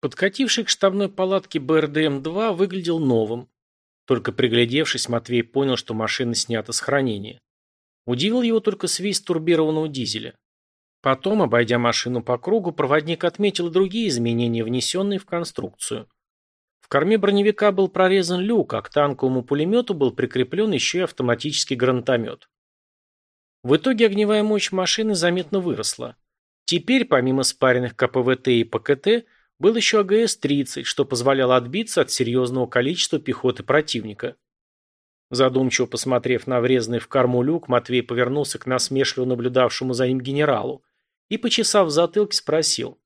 Подкативший к штабной палатке БРДМ-2 выглядел новым. Только приглядевшись, Матвей понял, что машина снята с хранения. Удивил его только свист турбированного дизеля. Потом, обойдя машину по кругу, проводник отметил другие изменения, внесенные в конструкцию. В корме броневика был прорезан люк, а к танковому пулемету был прикреплен еще и автоматический гранатомет. В итоге огневая мощь машины заметно выросла. Теперь, помимо спаренных КПВТ и ПКТ, был еще АГС-30, что позволяло отбиться от серьезного количества пехоты противника. Задумчиво посмотрев на врезанный в корму люк, Матвей повернулся к насмешливо наблюдавшему за ним генералу и, почесав в затылке, спросил.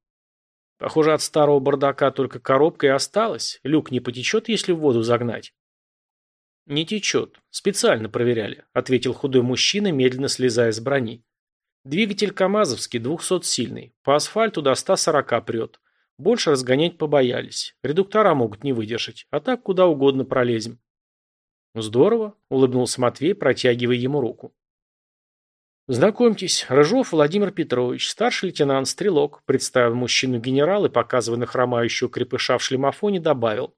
«Похоже, от старого бардака только коробка и осталась. Люк не потечет, если в воду загнать?» «Не течет. Специально проверяли», — ответил худой мужчина, медленно слезая с брони. «Двигатель КАМАЗовский, двухсотсильный. По асфальту до 140 прет. Больше разгонять побоялись. Редуктора могут не выдержать. А так куда угодно пролезем. Здорово, улыбнулся Матвей, протягивая ему руку. Знакомьтесь, Рыжов Владимир Петрович, старший лейтенант Стрелок, представил мужчину генерал и, показывая на хромающего крепыша в шлемофоне, добавил.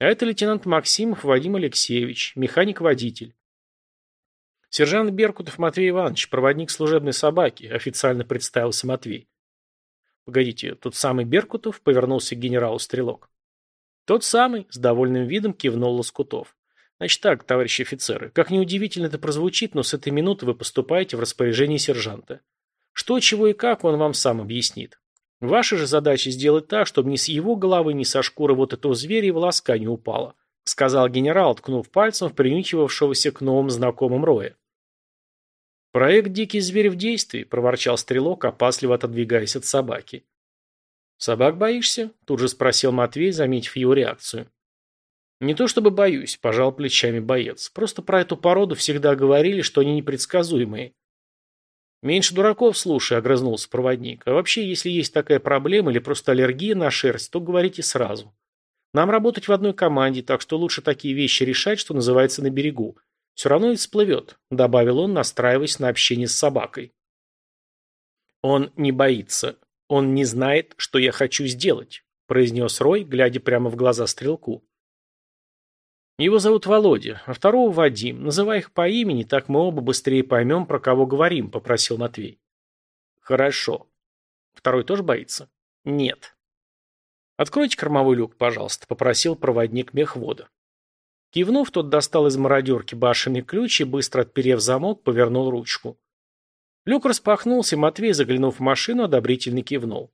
А это лейтенант Максимов Вадим Алексеевич, механик-водитель. Сержант Беркутов Матвей Иванович, проводник служебной собаки, официально представился Матвей. «Погодите, тот самый Беркутов?» — повернулся к генералу Стрелок. «Тот самый», — с довольным видом кивнул Лоскутов. «Значит так, товарищи офицеры, как неудивительно это прозвучит, но с этой минуты вы поступаете в распоряжение сержанта. Что, чего и как, он вам сам объяснит. Ваша же задача сделать так, чтобы ни с его головы, ни со шкуры вот этого зверя и волоска не упало», — сказал генерал, ткнув пальцем в принюхивавшегося к новым знакомым Роя. «Проект «Дикий зверь в действии», — проворчал стрелок, опасливо отодвигаясь от собаки. «Собак боишься?» — тут же спросил Матвей, заметив его реакцию. «Не то чтобы боюсь», — пожал плечами боец. «Просто про эту породу всегда говорили, что они непредсказуемые». «Меньше дураков слушай», — огрызнулся проводник. «А вообще, если есть такая проблема или просто аллергия на шерсть, то говорите сразу. Нам работать в одной команде, так что лучше такие вещи решать, что называется, на берегу. Все равно ведь всплывет», — добавил он, настраиваясь на общение с собакой. «Он не боится. Он не знает, что я хочу сделать», — произнес Рой, глядя прямо в глаза стрелку. «Его зовут Володя, а второго Вадим. Называй их по имени, так мы оба быстрее поймем, про кого говорим», — попросил Матвей. «Хорошо. Второй тоже боится?» «Нет». «Откройте кормовой люк, пожалуйста», — попросил проводник мехвода. Кивнув, тот достал из мародерки башенный ключ и, быстро отперев замок, повернул ручку. Люк распахнулся, и Матвей, заглянув в машину, одобрительно кивнул.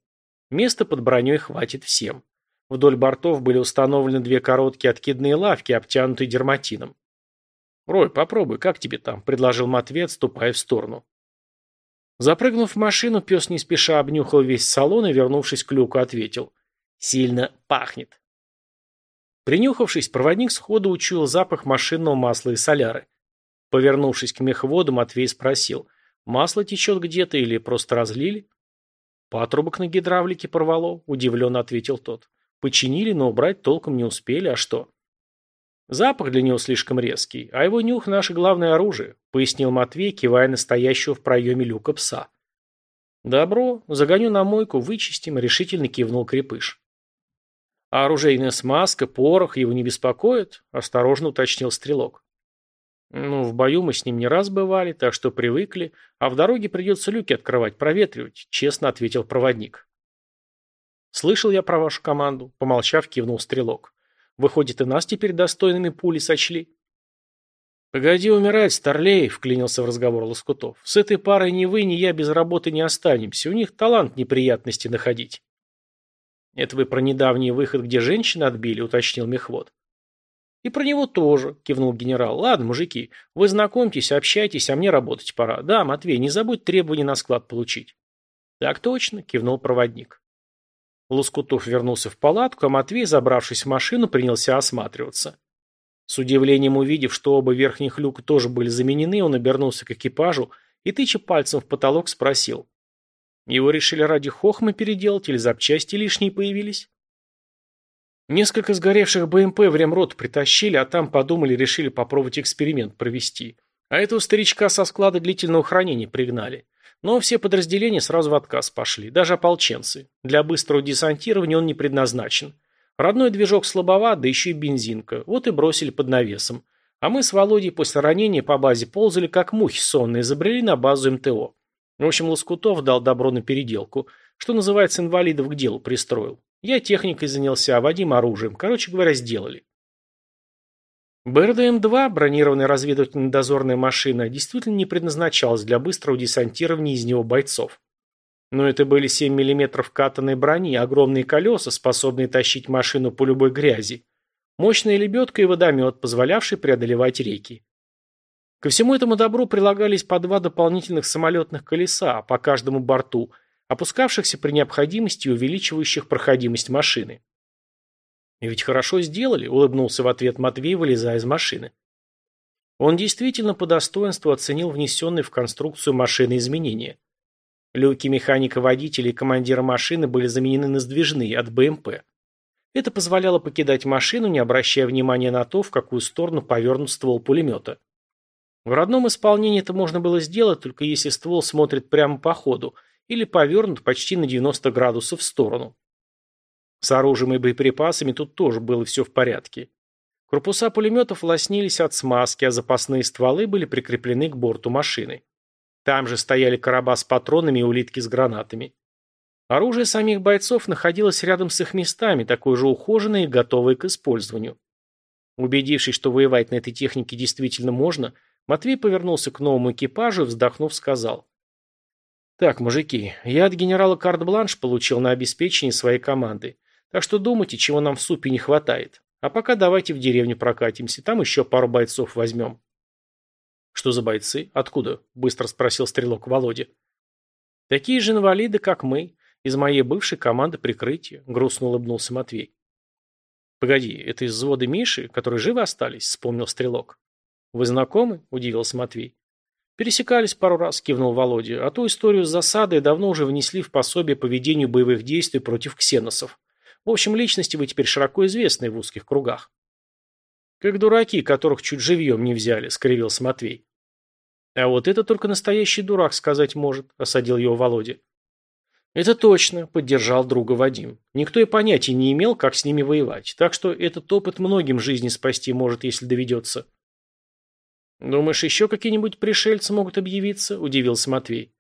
Места под броней хватит всем. Вдоль бортов были установлены две короткие откидные лавки, обтянутые дерматином. «Рой, попробуй, как тебе там?» – предложил Матвей, отступая в сторону. Запрыгнув в машину, пес не спеша обнюхал весь салон и, вернувшись к люку, ответил. «Сильно пахнет». Принюхавшись, проводник сходу учуял запах машинного масла и соляры. Повернувшись к мехводу, Матвей спросил, масло течет где-то или просто разлили? Патрубок на гидравлике порвало, удивленно ответил тот. Починили, но убрать толком не успели, а что? Запах для него слишком резкий, а его нюх – наше главное оружие, пояснил Матвей, кивая настоящего в проеме люка пса. Добро, загоню на мойку, вычистим, решительно кивнул крепыш. «А оружейная смазка, порох его не беспокоит?» – осторожно уточнил стрелок. «Ну, в бою мы с ним не раз бывали, так что привыкли, а в дороге придется люки открывать, проветривать», – честно ответил проводник. «Слышал я про вашу команду», – помолчав, кивнул стрелок. «Выходит, и нас теперь достойными пули сочли?» «Погоди умирать, Старлей», – вклинился в разговор Лоскутов. «С этой парой ни вы, ни я без работы не останемся. У них талант неприятности находить». «Это вы про недавний выход, где женщины отбили», — уточнил мехвод. «И про него тоже», — кивнул генерал. «Ладно, мужики, вы знакомьтесь, общайтесь, а мне работать пора. Да, Матвей, не забудь требования на склад получить». «Так точно», — кивнул проводник. Лоскутов вернулся в палатку, а Матвей, забравшись в машину, принялся осматриваться. С удивлением увидев, что оба верхних люка тоже были заменены, он обернулся к экипажу и, тыча пальцем в потолок, спросил. Его решили ради хохмы переделать или запчасти лишние появились? Несколько сгоревших БМП в ремрот притащили, а там подумали, решили попробовать эксперимент провести. А этого старичка со склада длительного хранения пригнали. Но все подразделения сразу в отказ пошли, даже ополченцы. Для быстрого десантирования он не предназначен. Родной движок слабоват, да еще и бензинка. Вот и бросили под навесом. А мы с Володей после ранения по базе ползали, как мухи сонные, забрели на базу МТО. В общем, Лоскутов дал добро на переделку. Что называется, инвалидов к делу пристроил. Я техникой занялся, а Вадим оружием. Короче говоря, сделали. БРДМ-2, бронированная разведывательная дозорная машина, действительно не предназначалась для быстрого десантирования из него бойцов. Но это были 7 мм катанной брони, огромные колеса, способные тащить машину по любой грязи, мощная лебедка и водомет, позволявший преодолевать реки. Ко всему этому добру прилагались по два дополнительных самолетных колеса по каждому борту, опускавшихся при необходимости и увеличивающих проходимость машины. «И ведь хорошо сделали», — улыбнулся в ответ Матвей, вылезая из машины. Он действительно по достоинству оценил внесенные в конструкцию машины изменения. Люки механика-водителя и командира машины были заменены на сдвижные от БМП. Это позволяло покидать машину, не обращая внимания на то, в какую сторону повернут ствол пулемета. В родном исполнении это можно было сделать, только если ствол смотрит прямо по ходу или повернут почти на 90 градусов в сторону. С оружием и боеприпасами тут тоже было все в порядке. Корпуса пулеметов лоснились от смазки, а запасные стволы были прикреплены к борту машины. Там же стояли короба с патронами и улитки с гранатами. Оружие самих бойцов находилось рядом с их местами, такое же ухоженное и готовое к использованию. Убедившись, что воевать на этой технике действительно можно, Матвей повернулся к новому экипажу и, вздохнув, сказал. «Так, мужики, я от генерала карт-бланш получил на обеспечение своей команды. Так что думайте, чего нам в супе не хватает. А пока давайте в деревню прокатимся, там еще пару бойцов возьмем. Что за бойцы? Откуда? Быстро спросил стрелок Володя. Такие же инвалиды, как мы. Из моей бывшей команды прикрытия. Грустно улыбнулся Матвей. Погоди, это из взвода Миши, которые живы остались? Вспомнил стрелок. Вы знакомы? Удивился Матвей. Пересекались пару раз, кивнул Володя, а ту историю с засадой давно уже внесли в пособие по ведению боевых действий против ксеносов. В общем, личности вы теперь широко известны в узких кругах. Как дураки, которых чуть живьем не взяли, скривился Матвей. А вот это только настоящий дурак сказать может, осадил его Володя. Это точно, поддержал друга Вадим. Никто и понятия не имел, как с ними воевать, так что этот опыт многим жизни спасти может, если доведется. Думаешь, еще какие-нибудь пришельцы могут объявиться? Удивился Матвей.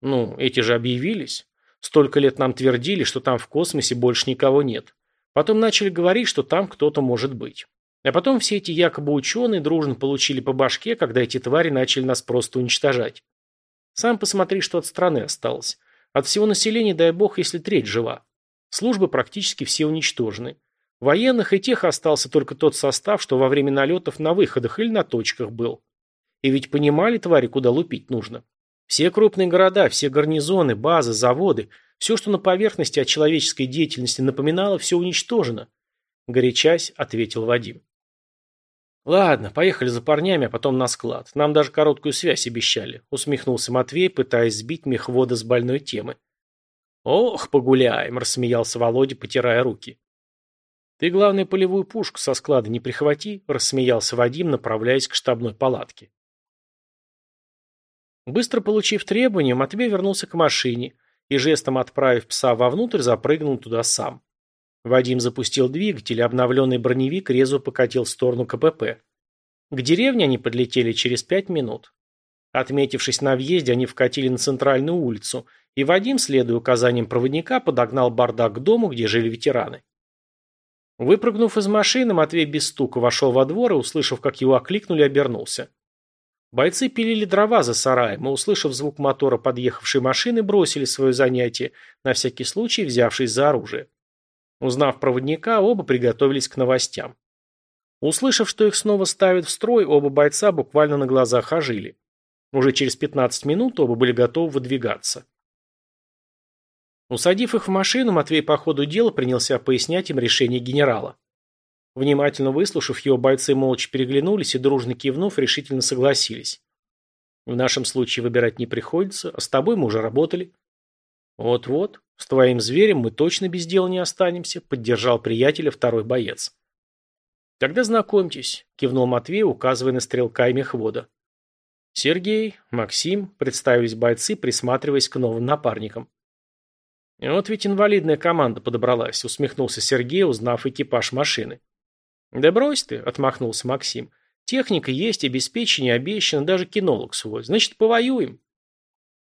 Ну, эти же объявились. Столько лет нам твердили, что там в космосе больше никого нет. Потом начали говорить, что там кто-то может быть. А потом все эти якобы ученые дружно получили по башке, когда эти твари начали нас просто уничтожать. Сам посмотри, что от страны осталось. От всего населения, дай бог, если треть жива. Службы практически все уничтожены. Военных и тех остался только тот состав, что во время налетов на выходах или на точках был. И ведь понимали твари, куда лупить нужно. Все крупные города, все гарнизоны, базы, заводы, все, что на поверхности от человеческой деятельности напоминало, все уничтожено. Горячась, ответил Вадим. «Ладно, поехали за парнями, а потом на склад. Нам даже короткую связь обещали», — усмехнулся Матвей, пытаясь сбить мехвода с больной темы. «Ох, погуляем», — рассмеялся Володя, потирая руки. «Ты, главное, полевую пушку со склада не прихвати», — рассмеялся Вадим, направляясь к штабной палатке. Быстро получив требования, Матвей вернулся к машине и, жестом отправив пса вовнутрь, запрыгнул туда сам. Вадим запустил двигатель, обновленный броневик резво покатил в сторону КПП. К деревне они подлетели через пять минут. Отметившись на въезде, они вкатили на центральную улицу, и Вадим, следуя указаниям проводника, подогнал бардак к дому, где жили ветераны. Выпрыгнув из машины, Матвей без стука вошел во двор и, услышав, как его окликнули, обернулся. Бойцы пилили дрова за сараем, и, услышав звук мотора подъехавшей машины, бросили свое занятие, на всякий случай взявшись за оружие. Узнав проводника, оба приготовились к новостям. Услышав, что их снова ставят в строй, оба бойца буквально на глазах ожили. Уже через 15 минут оба были готовы выдвигаться. Усадив их в машину, Матвей по ходу дела принялся пояснять им решение генерала. Внимательно выслушав его, бойцы молча переглянулись и, дружно кивнув, решительно согласились. В нашем случае выбирать не приходится, а с тобой мы уже работали. Вот-вот, с твоим зверем мы точно без дела не останемся, поддержал приятеля второй боец. Тогда знакомьтесь, кивнул Матвей, указывая на стрелка и мехвода. Сергей, Максим, представились бойцы, присматриваясь к новым напарникам. Вот ведь инвалидная команда подобралась, усмехнулся Сергей, узнав экипаж машины. Да брось ты, отмахнулся Максим. Техника есть, обеспечение обещано, даже кинолог свой. Значит, повоюем.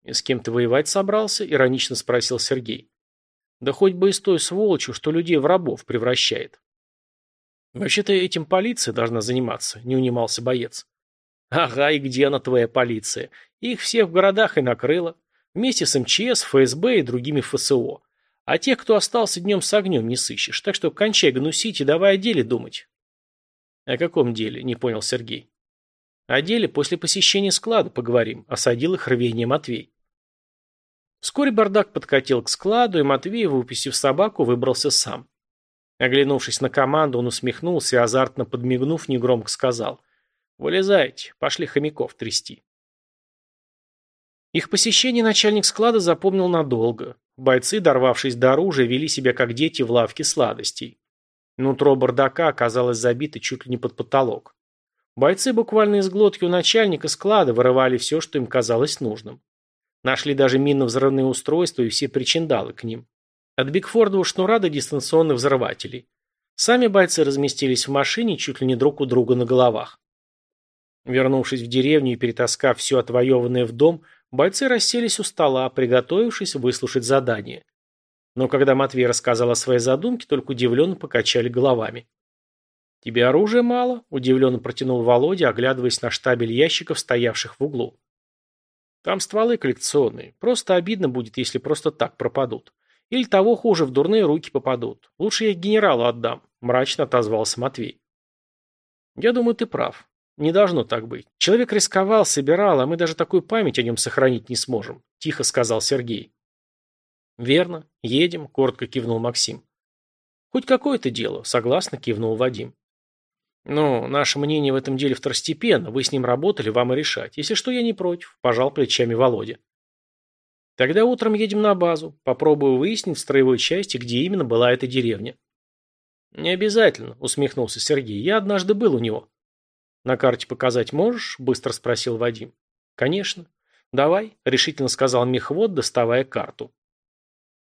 И с кем ты воевать собрался? Иронично спросил Сергей. Да хоть бы и с той сволочью, что людей в рабов превращает. Вообще-то этим полиция должна заниматься, не унимался боец. Ага, и где она, твоя полиция? Их всех в городах и накрыло. Вместе с МЧС, ФСБ и другими ФСО. А тех, кто остался днем с огнем, не сыщешь. Так что кончай гнусить и давай о деле думать. О каком деле? Не понял Сергей. О деле после посещения склада поговорим. Осадил их рвение Матвей. Вскоре бардак подкатил к складу, и Матвей, выпустив собаку, выбрался сам. Оглянувшись на команду, он усмехнулся и, азартно подмигнув, негромко сказал. «Вылезайте, пошли хомяков трясти». Их посещение начальник склада запомнил надолго. Бойцы, дорвавшись до оружия, вели себя как дети в лавке сладостей. Нутро бардака оказалось забито чуть ли не под потолок. Бойцы буквально из глотки у начальника склада вырывали все, что им казалось нужным. Нашли даже минно-взрывные устройства и все причиндалы к ним. От Бигфордова шнура до дистанционных взрывателей. Сами бойцы разместились в машине чуть ли не друг у друга на головах. Вернувшись в деревню и перетаскав все отвоеванное в дом, бойцы расселись у стола, приготовившись выслушать задание. Но когда Матвей рассказал о своей задумке, только удивленно покачали головами. «Тебе оружия мало?» – удивленно протянул Володя, оглядываясь на штабель ящиков, стоявших в углу. Там стволы коллекционные. Просто обидно будет, если просто так пропадут. Или того хуже, в дурные руки попадут. Лучше я их генералу отдам, мрачно отозвался Матвей. Я думаю, ты прав. Не должно так быть. Человек рисковал, собирал, а мы даже такую память о нем сохранить не сможем, тихо сказал Сергей. Верно. Едем, коротко кивнул Максим. Хоть какое-то дело, согласно кивнул Вадим. «Ну, наше мнение в этом деле второстепенно. Вы с ним работали, вам и решать. Если что, я не против», – пожал плечами Володя. «Тогда утром едем на базу. Попробую выяснить в строевой части, где именно была эта деревня». «Не обязательно», – усмехнулся Сергей. «Я однажды был у него». «На карте показать можешь?» – быстро спросил Вадим. «Конечно». «Давай», – решительно сказал мехвод, доставая карту.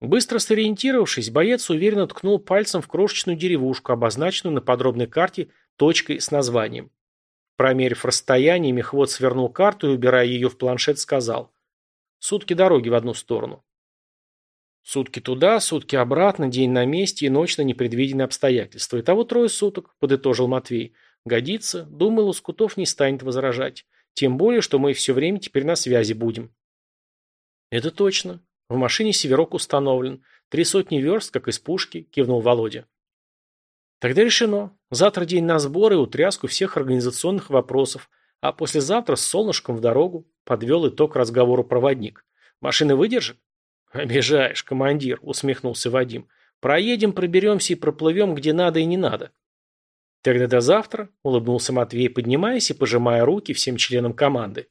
Быстро сориентировавшись, боец уверенно ткнул пальцем в крошечную деревушку, обозначенную на подробной карте точкой с названием. Промерив расстояние, мехвод свернул карту и, убирая ее в планшет, сказал «Сутки дороги в одну сторону». Сутки туда, сутки обратно, день на месте и ночь на непредвиденные обстоятельства. Итого трое суток, подытожил Матвей. Годится. Думаю, Лоскутов не станет возражать. Тем более, что мы все время теперь на связи будем. Это точно. В машине северок установлен. Три сотни верст, как из пушки, кивнул Володя. Тогда решено. Завтра день на сборы и утряску всех организационных вопросов, а послезавтра с солнышком в дорогу, подвел итог разговору проводник. Машина выдержит? Обижаешь, командир, усмехнулся Вадим. Проедем, проберемся и проплывем, где надо и не надо. Тогда до завтра, улыбнулся Матвей, поднимаясь и пожимая руки всем членам команды.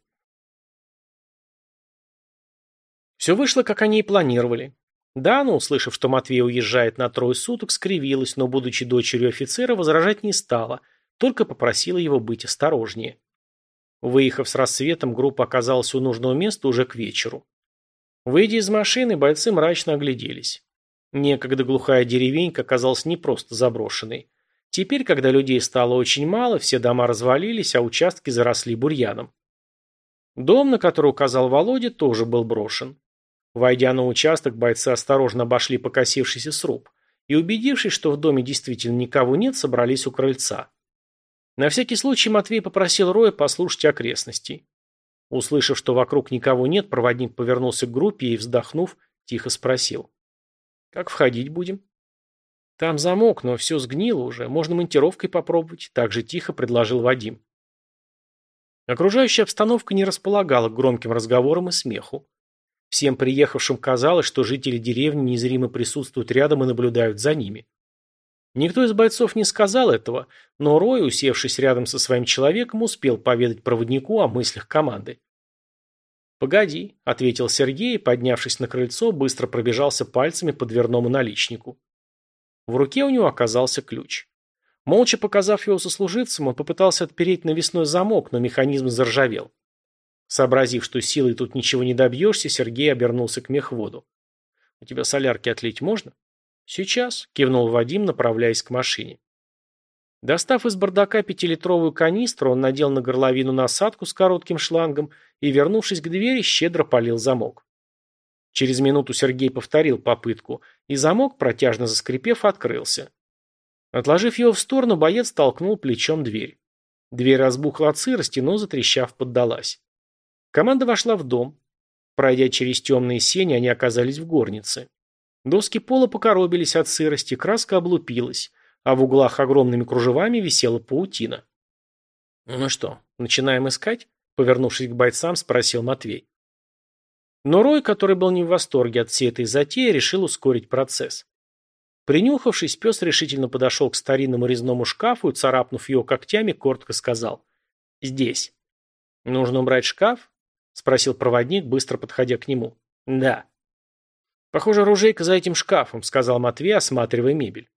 Все вышло, как они и планировали. Дана, услышав, что Матвей уезжает на трое суток, скривилась, но, будучи дочерью офицера, возражать не стала, только попросила его быть осторожнее. Выехав с рассветом, группа оказалась у нужного места уже к вечеру. Выйдя из машины, бойцы мрачно огляделись. Некогда глухая деревенька оказалась не просто заброшенной. Теперь, когда людей стало очень мало, все дома развалились, а участки заросли бурьяном. Дом, на который указал Володя, тоже был брошен. Войдя на участок, бойцы осторожно обошли покосившийся сруб и, убедившись, что в доме действительно никого нет, собрались у крыльца. На всякий случай Матвей попросил Роя послушать окрестности. Услышав, что вокруг никого нет, проводник повернулся к группе и, вздохнув, тихо спросил. «Как входить будем?» «Там замок, но все сгнило уже. Можно монтировкой попробовать», – так же тихо предложил Вадим. Окружающая обстановка не располагала к громким разговорам и смеху. Всем приехавшим казалось, что жители деревни незримо присутствуют рядом и наблюдают за ними. Никто из бойцов не сказал этого, но Рой, усевшись рядом со своим человеком, успел поведать проводнику о мыслях команды. «Погоди», — ответил Сергей и, поднявшись на крыльцо, быстро пробежался пальцами по дверному наличнику. В руке у него оказался ключ. Молча показав его сослуживцам, он попытался отпереть навесной замок, но механизм заржавел. Сообразив, что силой тут ничего не добьешься, Сергей обернулся к мехводу. «У тебя солярки отлить можно?» «Сейчас», — кивнул Вадим, направляясь к машине. Достав из бардака пятилитровую канистру, он надел на горловину насадку с коротким шлангом и, вернувшись к двери, щедро полил замок. Через минуту Сергей повторил попытку, и замок, протяжно заскрипев, открылся. Отложив его в сторону, боец толкнул плечом дверь. Дверь разбухла от сырости, но, затрещав, поддалась. Команда вошла в дом. Пройдя через темные сени, они оказались в горнице. Доски пола покоробились от сырости, краска облупилась, а в углах огромными кружевами висела паутина. «Ну что, начинаем искать?» Повернувшись к бойцам, спросил Матвей. Но Рой, который был не в восторге от всей этой затеи, решил ускорить процесс. Принюхавшись, пес решительно подошел к старинному резному шкафу и, царапнув его когтями, коротко сказал «Здесь». «Нужно убрать шкаф?» – спросил проводник, быстро подходя к нему. «Да». «Похоже, оружейка за этим шкафом», – сказал Матвей, осматривая мебель.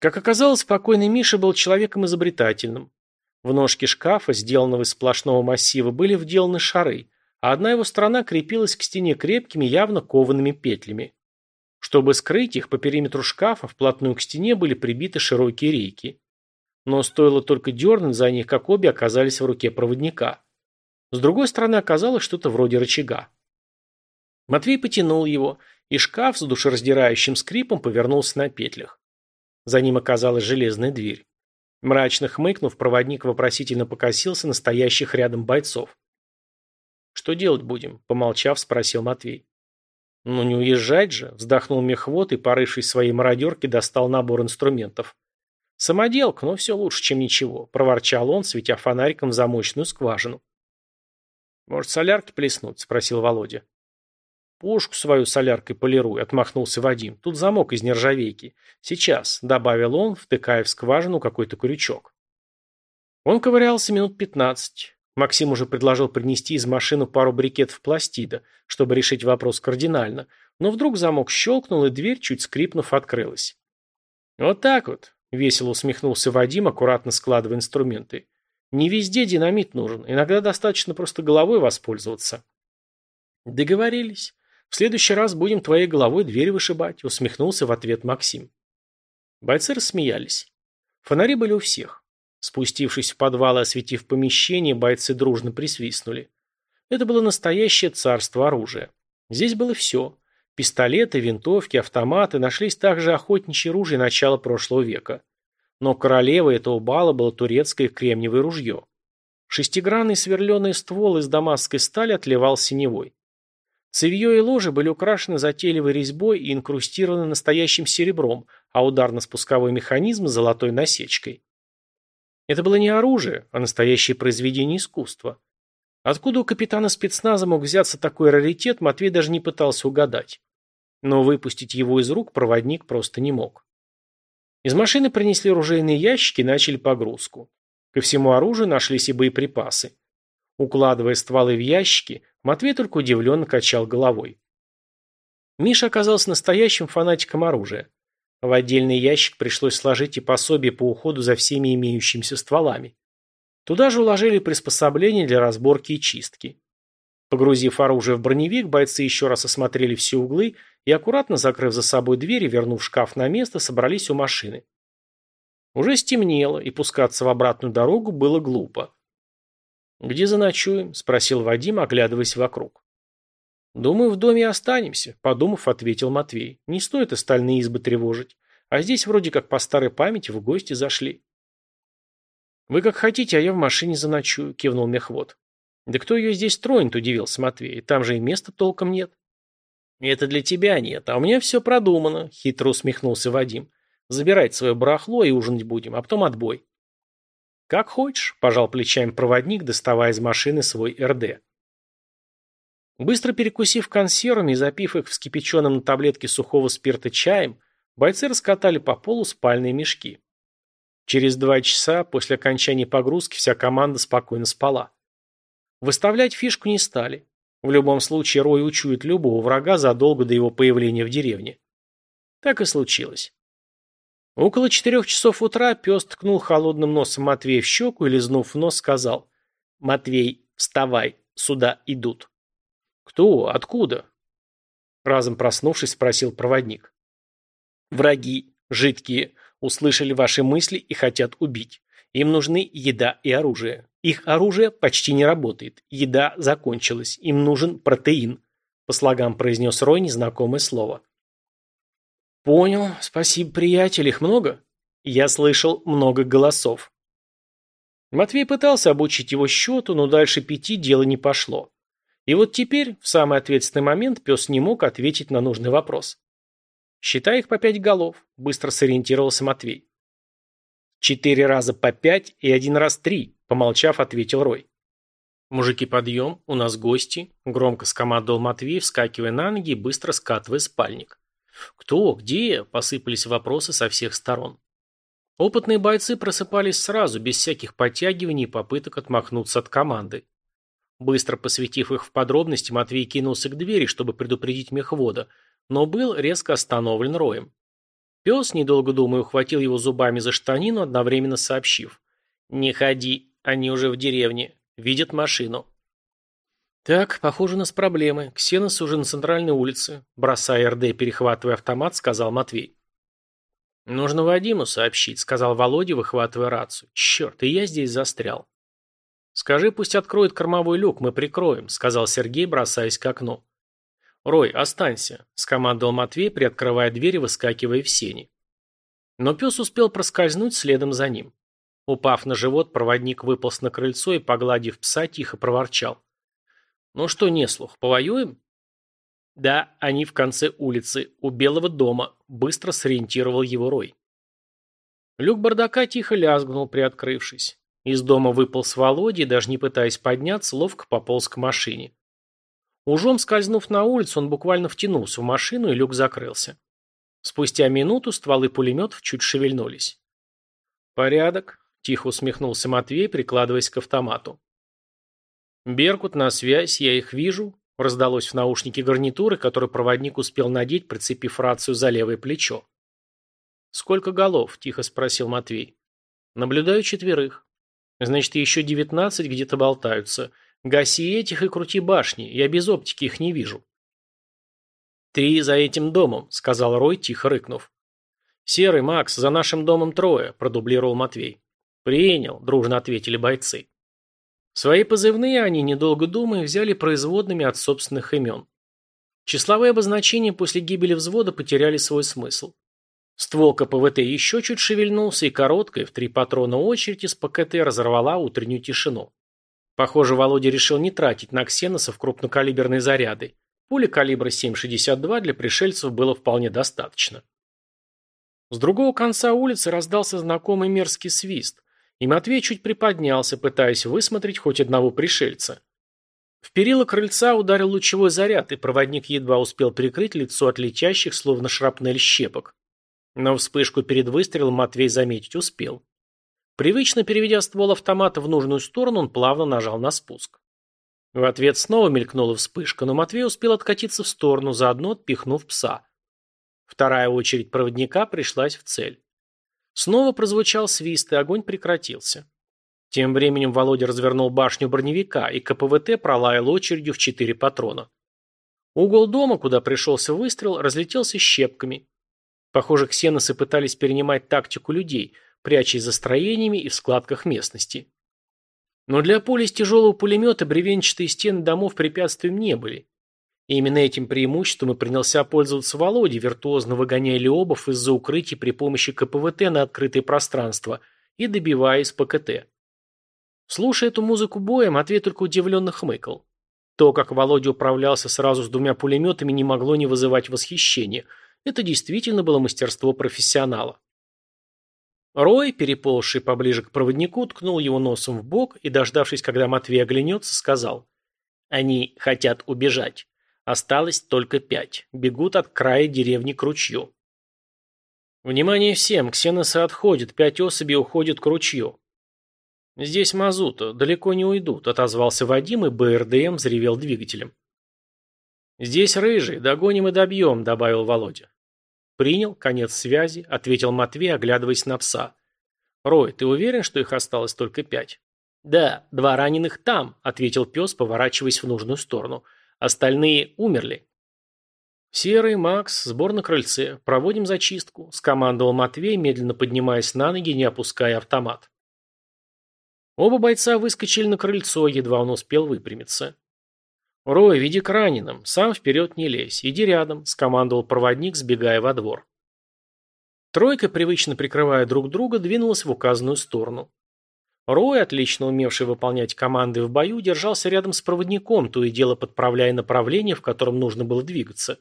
Как оказалось, спокойный Миша был человеком изобретательным. В ножке шкафа, сделанного из сплошного массива, были вделаны шары, а одна его сторона крепилась к стене крепкими, явно коваными петлями. Чтобы скрыть их, по периметру шкафа вплотную к стене были прибиты широкие рейки. Но стоило только дернуть за них, как обе оказались в руке проводника. С другой стороны оказалось что-то вроде рычага. Матвей потянул его, и шкаф с душераздирающим скрипом повернулся на петлях. За ним оказалась железная дверь. Мрачно хмыкнув, проводник вопросительно покосился на стоящих рядом бойцов. «Что делать будем?» – помолчав, спросил Матвей. «Ну не уезжать же!» – вздохнул мехвод и, порывшись в своей мародерке, достал набор инструментов. «Самоделка, но все лучше, чем ничего», – проворчал он, светя фонариком в замочную скважину. «Может, солярки плеснуть?» – спросил Володя. «Пушку свою соляркой полируй», – отмахнулся Вадим. «Тут замок из нержавейки. Сейчас», – добавил он, втыкая в скважину какой-то крючок. Он ковырялся минут пятнадцать. Максим уже предложил принести из машины пару брикетов пластида, чтобы решить вопрос кардинально, но вдруг замок щелкнул, и дверь, чуть скрипнув, открылась. «Вот так вот», — весело усмехнулся Вадим, аккуратно складывая инструменты. «Не везде динамит нужен, иногда достаточно просто головой воспользоваться». «Договорились. В следующий раз будем твоей головой дверь вышибать», — усмехнулся в ответ Максим. Бойцы рассмеялись. Фонари были у всех. Спустившись в подвал и осветив помещение, бойцы дружно присвистнули. Это было настоящее царство оружия. Здесь было все. Пистолеты, винтовки, автоматы, нашлись также охотничьи ружья начала прошлого века. Но королевой этого бала было турецкое кремниевое ружье. Шестигранный сверленный ствол из дамасской стали отливал синевой. Цевье и ложи были украшены затейливой резьбой и инкрустированы настоящим серебром, а ударно-спусковой механизм – золотой насечкой. Это было не оружие, а настоящее произведение искусства. Откуда у капитана спецназа мог взяться такой раритет, Матвей даже не пытался угадать. Но выпустить его из рук проводник просто не мог. Из машины принесли оружейные ящики и начали погрузку. Ко всему оружию нашлись и боеприпасы. Укладывая стволы в ящики, Матвей только удивленно качал головой. Миша оказался настоящим фанатиком оружия. В отдельный ящик пришлось сложить и пособие по уходу за всеми имеющимися стволами. Туда же уложили приспособления для разборки и чистки. Погрузив оружие в броневик, бойцы еще раз осмотрели все углы и, аккуратно закрыв за собой дверь и вернув шкаф на место, собрались у машины. Уже стемнело, и пускаться в обратную дорогу было глупо. «Где заночуем?» – спросил Вадим, оглядываясь вокруг. «Думаю, в доме останемся», – подумав, ответил Матвей. «Не стоит остальные избы тревожить. А здесь вроде как по старой памяти в гости зашли». «Вы как хотите, а я в машине заночую», – кивнул мехвод. «Да кто ее здесь тронет?» – удивился Матвей. «Там же и места толком нет». «Это для тебя нет, а у меня все продумано», – хитро усмехнулся Вадим. «Забирать свое барахло и ужинать будем, а потом отбой». «Как хочешь», – пожал плечами проводник, доставая из машины свой РД. Быстро перекусив консервами и запив их вскипяченным на таблетке сухого спирта чаем, бойцы раскатали по полу спальные мешки. Через два часа после окончания погрузки вся команда спокойно спала. Выставлять фишку не стали. В любом случае Рой учует любого врага задолго до его появления в деревне. Так и случилось. Около четырех часов утра пес ткнул холодным носом Матвея в щеку и, лизнув в нос, сказал «Матвей, Вставай, сюда идут. Кто? Откуда? Разом проснувшись, спросил проводник. Враги, жидкие, услышали ваши мысли и хотят убить. Им нужны еда и оружие. Их оружие почти не работает. Еда закончилась. Им нужен протеин. По слогам произнес Рой незнакомое слово. Понял. Спасибо, приятель. Их много? Я слышал много голосов. Матвей пытался обучить его счету, но дальше пяти дело не пошло. И вот теперь, в самый ответственный момент, пес не мог ответить на нужный вопрос. «Считай их по пять голов», – быстро сориентировался Матвей. «Четыре раза по пять и один раз три», – помолчав, ответил Рой. «Мужики, подъем, у нас гости», – громко скомандовал Матвей, вскакивая на ноги и быстро скатывая спальник. «Кто? Где?» – посыпались вопросы со всех сторон. Опытные бойцы просыпались сразу, без всяких подтягиваний и попыток отмахнуться от команды. Быстро посвятив их в подробности, Матвей кинулся к двери, чтобы предупредить мехвода, но был резко остановлен роем. Пес, недолго думая, ухватил его зубами за штанину, одновременно сообщив. «Не ходи, они уже в деревне. Видят машину». «Так, похоже, у нас проблемы. Ксенос уже на центральной улице», бросая РД, перехватывая автомат, сказал Матвей. «Нужно Вадиму сообщить», — сказал Володя, выхватывая рацию. «Черт, и я здесь застрял». «Скажи, пусть откроет кормовой люк, мы прикроем», — сказал Сергей, бросаясь к окну. «Рой, останься», — скомандовал Матвей, приоткрывая дверь и выскакивая в сени. Но пес успел проскользнуть следом за ним. Упав на живот, проводник выполз на крыльцо и, погладив пса, тихо проворчал. «Ну что, неслух, повоюем?» «Да, они в конце улицы, у Белого дома», — быстро сориентировал его Рой. Люк бардака тихо лязгнул, приоткрывшись. Из дома выпал с Володей, даже не пытаясь подняться, ловко пополз к машине. Ужом скользнув на улицу, он буквально втянулся в машину, и люк закрылся. Спустя минуту стволы пулеметов чуть шевельнулись. «Порядок», — тихо усмехнулся Матвей, прикладываясь к автомату. «Беркут, на связь, я их вижу», — раздалось в наушнике гарнитуры, который проводник успел надеть, прицепив рацию за левое плечо. «Сколько голов?» — тихо спросил Матвей. «Наблюдаю четверых. Значит, еще девятнадцать где-то болтаются. Гаси этих и крути башни, я без оптики их не вижу. «Три за этим домом», — сказал Рой, тихо рыкнув. «Серый, Макс, за нашим домом трое», — продублировал Матвей. «Принял», — дружно ответили бойцы. Свои позывные они, недолго думая, взяли производными от собственных имен. Числовые обозначения после гибели взвода потеряли свой смысл. Ствол КПВТ еще чуть шевельнулся, и короткая, в три патрона очередь из ПКТ разорвала утреннюю тишину. Похоже, Володя решил не тратить на ксеносов крупнокалиберные заряды. Пули калибра 7,62 для пришельцев было вполне достаточно. С другого конца улицы раздался знакомый мерзкий свист, и Матвей чуть приподнялся, пытаясь высмотреть хоть одного пришельца. В перила крыльца ударил лучевой заряд, и проводник едва успел прикрыть лицо от летящих, словно шрапнель щепок. Но вспышку перед выстрелом Матвей заметить успел. Привычно переведя ствол автомата в нужную сторону, он плавно нажал на спуск. В ответ снова мелькнула вспышка, но Матвей успел откатиться в сторону, заодно отпихнув пса. Вторая очередь проводника пришлась в цель. Снова прозвучал свист, и огонь прекратился. Тем временем Володя развернул башню броневика, и КПВТ пролаял очередью в четыре патрона. Угол дома, куда пришелся выстрел, разлетелся щепками. Похоже, ксеносы пытались перенимать тактику людей – прячась за строениями и в складках местности. Но для пули из тяжелого пулемета бревенчатые стены домов препятствием не были. И именно этим преимуществом и принялся пользоваться Володя, виртуозно выгоняя Леобов из-за укрытий при помощи КПВТ на открытое пространство и добивая из ПКТ. Слушая эту музыку боя, Матвей только удивленно хмыкал. То, как Володя управлялся сразу с двумя пулеметами, не могло не вызывать восхищения. Это действительно было мастерство профессионала. Рой, переползший поближе к проводнику, ткнул его носом в бок и, дождавшись, когда Матвей оглянется, сказал «Они хотят убежать. Осталось только пять. Бегут от края деревни к ручью». «Внимание всем! Ксеносы отходят. Пять особей уходят к ручью». «Здесь мазута. Далеко не уйдут», — отозвался Вадим, и БРДМ взревел двигателем. «Здесь рыжий. Догоним и добьем», — добавил Володя. «Принял. Конец связи», — ответил Матвей, оглядываясь на пса. «Рой, ты уверен, что их осталось только пять?» «Да, два раненых там», — ответил пес, поворачиваясь в нужную сторону. «Остальные умерли». «Серый, Макс, сбор на крыльце. Проводим зачистку», — скомандовал Матвей, медленно поднимаясь на ноги, не опуская автомат. Оба бойца выскочили на крыльцо, едва он успел выпрямиться. «Рой, веди к раненым. Сам вперед не лезь. Иди рядом», — скомандовал проводник, сбегая во двор. Тройка, привычно прикрывая друг друга, двинулась в указанную сторону. Рой, отлично умевший выполнять команды в бою, держался рядом с проводником, то и дело подправляя направление, в котором нужно было двигаться.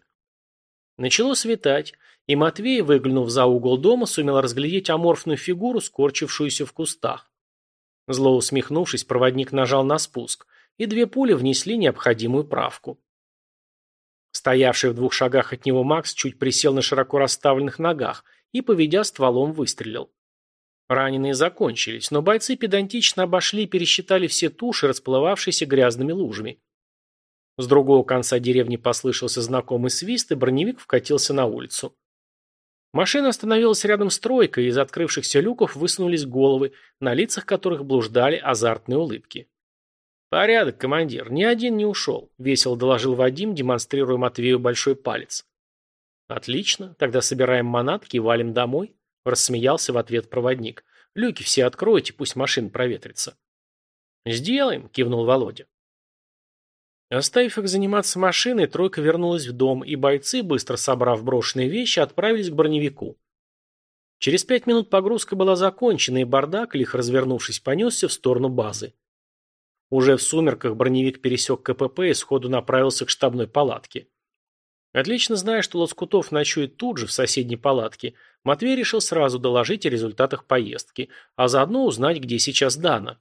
Начало светать, и Матвей, выглянув за угол дома, сумел разглядеть аморфную фигуру, скорчившуюся в кустах. Зло усмехнувшись, проводник нажал на спуск, и две пули внесли необходимую правку. Стоявший в двух шагах от него Макс чуть присел на широко расставленных ногах и, поведя стволом, выстрелил. Раненые закончились, но бойцы педантично обошли и пересчитали все туши, расплывавшиеся грязными лужами. С другого конца деревни послышался знакомый свист, и броневик вкатился на улицу. Машина остановилась рядом с тройкой, и из открывшихся люков высунулись головы, на лицах которых блуждали азартные улыбки. «Порядок, командир, ни один не ушел», — весело доложил Вадим, демонстрируя Матвею большой палец. «Отлично, тогда собираем манатки и валим домой», — рассмеялся в ответ проводник. «Люки все откройте, пусть машина проветрится». «Сделаем», — кивнул Володя. Оставив их заниматься машиной, тройка вернулась в дом, и бойцы, быстро собрав брошенные вещи, отправились к броневику. Через пять минут погрузка была закончена, и бардак, лихо развернувшись, понесся в сторону базы. Уже в сумерках броневик пересек КПП и сходу направился к штабной палатке. Отлично зная, что Лоскутов ночует тут же, в соседней палатке, Матвей решил сразу доложить о результатах поездки, а заодно узнать, где сейчас Дана.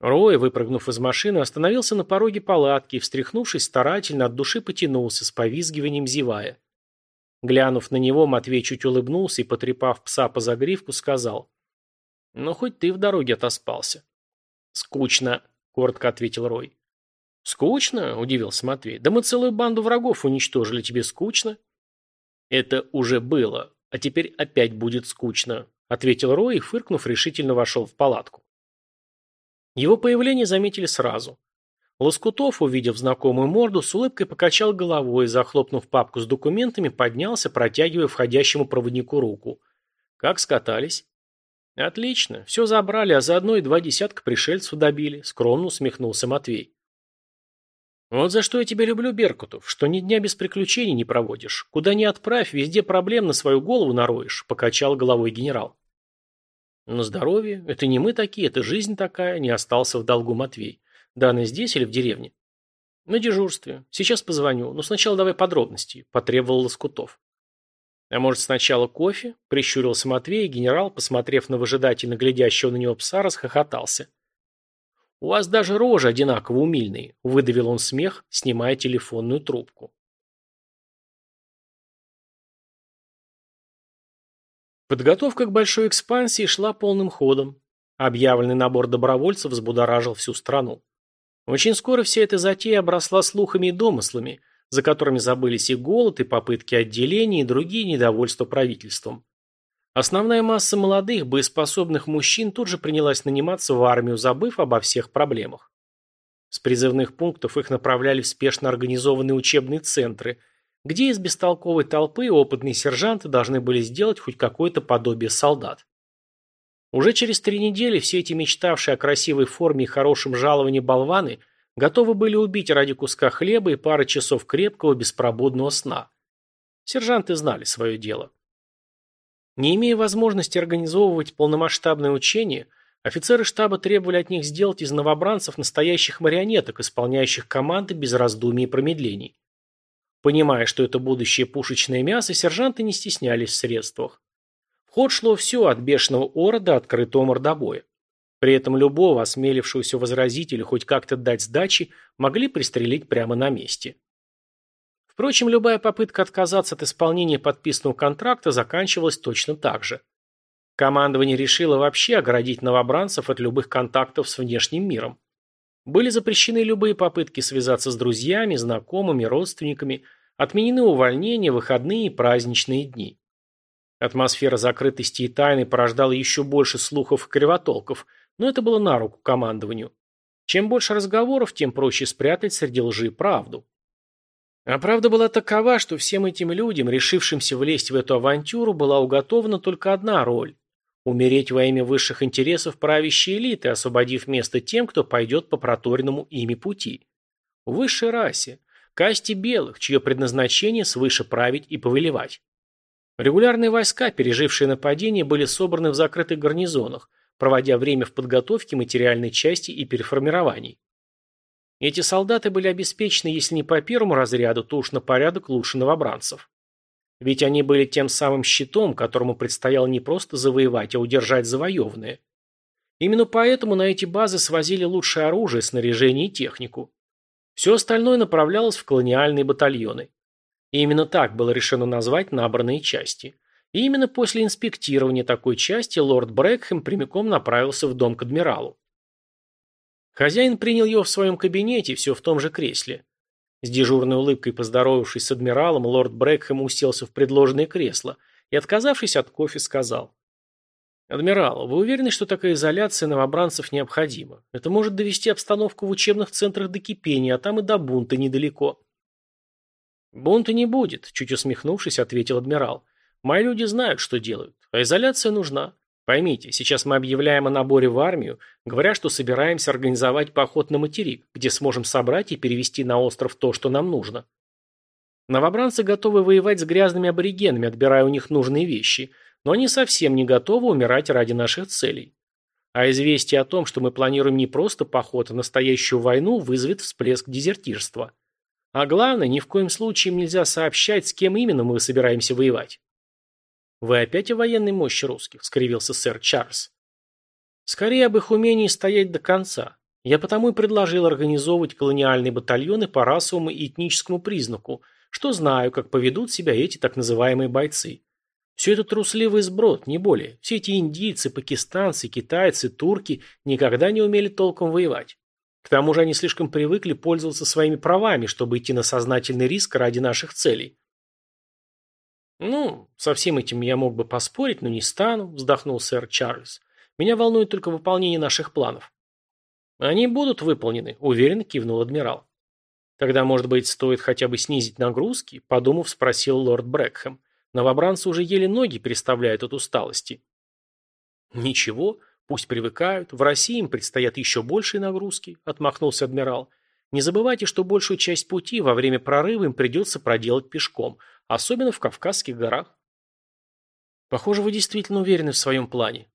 Рой, выпрыгнув из машины, остановился на пороге палатки и, встряхнувшись, старательно от души потянулся, с повизгиванием зевая. Глянув на него, Матвей чуть улыбнулся и, потрепав пса по загривку, сказал. «Ну, хоть ты в дороге отоспался». «Скучно», — коротко ответил Рой. «Скучно?» — удивился Матвей. «Да мы целую банду врагов уничтожили. Тебе скучно?» «Это уже было, а теперь опять будет скучно», — ответил Рой и, фыркнув, решительно вошел в палатку. Его появление заметили сразу. Лоскутов, увидев знакомую морду, с улыбкой покачал головой и, захлопнув папку с документами, поднялся, протягивая входящему проводнику руку. «Как скатались?» «Отлично. Все забрали, а заодно и два десятка пришельцев добили», — скромно усмехнулся Матвей. «Вот за что я тебя люблю, Беркутов, что ни дня без приключений не проводишь. Куда ни отправь, везде проблем на свою голову нароешь», — покачал головой генерал. На здоровье. Это не мы такие, это жизнь такая, не остался в долгу Матвей. Дана здесь или в деревне? На дежурстве. Сейчас позвоню, но сначала давай подробности, потребовал Лоскутов. А может сначала кофе? Прищурился Матвей, и генерал, посмотрев на выжидательно глядящего на него пса, расхохотался. «У вас даже рожи одинаково умильные», — выдавил он смех, снимая телефонную трубку. Подготовка к большой экспансии шла полным ходом. Объявленный набор добровольцев взбудоражил всю страну. Очень скоро вся эта затея обросла слухами и домыслами, за которыми забылись и голод, и попытки отделения, и другие недовольства правительством. Основная масса молодых, боеспособных мужчин тут же принялась наниматься в армию, забыв обо всех проблемах. С призывных пунктов их направляли в спешно организованные учебные центры – где из бестолковой толпы опытные сержанты должны были сделать хоть какое-то подобие солдат. Уже через три недели все эти мечтавшие о красивой форме и хорошем жаловании болваны готовы были убить ради куска хлеба и пары часов крепкого беспробудного сна. Сержанты знали свое дело. Не имея возможности организовывать полномасштабное учение, офицеры штаба требовали от них сделать из новобранцев настоящих марионеток, исполняющих команды без раздумий и промедлений. Понимая, что это будущее пушечное мясо, сержанты не стеснялись в средствах. В ход шло все от бешеного ора до открытого мордобоя. При этом любого осмелившегося возразить или хоть как-то дать сдачи могли пристрелить прямо на месте. Впрочем, любая попытка отказаться от исполнения подписанного контракта заканчивалась точно так же. Командование решило вообще оградить новобранцев от любых контактов с внешним миром. Были запрещены любые попытки связаться с друзьями, знакомыми, родственниками, отменены увольнения, выходные и праздничные дни. Атмосфера закрытости и тайны порождала еще больше слухов и кривотолков, но это было на руку командованию. Чем больше разговоров, тем проще спрятать среди лжи правду. А правда была такова, что всем этим людям, решившимся влезть в эту авантюру, была уготована только одна роль – умереть во имя высших интересов правящей элиты, освободив место тем, кто пойдет по проторенному ими пути. Высшей расе, касте белых, чье предназначение свыше править и повелевать. Регулярные войска, пережившие нападение, были собраны в закрытых гарнизонах, проводя время в подготовке материальной части и переформировании. Эти солдаты были обеспечены, если не по первому разряду, то уж на порядок лучше новобранцев. Ведь они были тем самым щитом, которому предстояло не просто завоевать, а удержать завоеванное. Именно поэтому на эти базы свозили лучшее оружие, снаряжение и технику. Все остальное направлялось в колониальные батальоны. И именно так было решено назвать набранные части. И именно после инспектирования такой части лорд Брэкхэм прямиком направился в дом к адмиралу. Хозяин принял его в своем кабинете, все в том же кресле. С дежурной улыбкой поздоровавшись с адмиралом, лорд Брэкхэм уселся в предложенное кресло и, отказавшись от кофе, сказал. «Адмирал, вы уверены, что такая изоляция новобранцев необходима? Это может довести обстановку в учебных центрах до кипения, а там и до бунта недалеко». «Бунта не будет», – чуть усмехнувшись, ответил адмирал. «Мои люди знают, что делают, а изоляция нужна. Поймите, сейчас мы объявляем о наборе в армию, говоря, что собираемся организовать поход на материк, где сможем собрать и перевести на остров то, что нам нужно. Новобранцы готовы воевать с грязными аборигенами, отбирая у них нужные вещи, но они совсем не готовы умирать ради наших целей. А известие о том, что мы планируем не просто поход, а настоящую войну, вызовет всплеск дезертирства. А главное, ни в коем случае нельзя сообщать, с кем именно мы собираемся воевать. «Вы опять о военной мощи русских?» – скривился сэр Чарльз. «Скорее об их умении стоять до конца. Я потому и предложил организовывать колониальные батальоны по расовому и этническому признаку, что знаю, как поведут себя эти так называемые бойцы. Все это трусливый сброд, не более. Все эти индийцы, пакистанцы, китайцы, турки никогда не умели толком воевать. К тому же они слишком привыкли пользоваться своими правами, чтобы идти на сознательный риск ради наших целей. «Ну, со всем этим я мог бы поспорить, но не стану», – вздохнул сэр Чарльз. «Меня волнует только выполнение наших планов». «Они будут выполнены», – уверенно кивнул адмирал. «Тогда, может быть, стоит хотя бы снизить нагрузки?» – подумав, спросил лорд Брэкхэм. «Новобранцы уже еле ноги переставляют от усталости». «Ничего, пусть привыкают. В России им предстоят еще большие нагрузки», – отмахнулся адмирал. «Не забывайте, что большую часть пути во время прорыва им придется проделать пешком – Особенно в Кавказских горах. Похоже, вы действительно уверены в своем плане.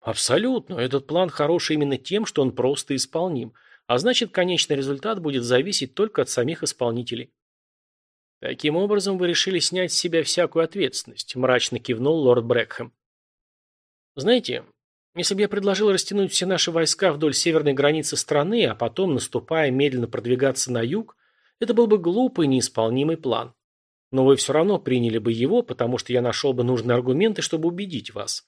Абсолютно. Этот план хороший именно тем, что он просто исполним. А значит, конечный результат будет зависеть только от самих исполнителей. Таким образом, вы решили снять с себя всякую ответственность, мрачно кивнул лорд Брэкхэм. Знаете, если бы я предложил растянуть все наши войска вдоль северной границы страны, а потом, наступая, медленно продвигаться на юг, это был бы глупый неисполнимый план. Но вы все равно приняли бы его, потому что я нашел бы нужные аргументы, чтобы убедить вас.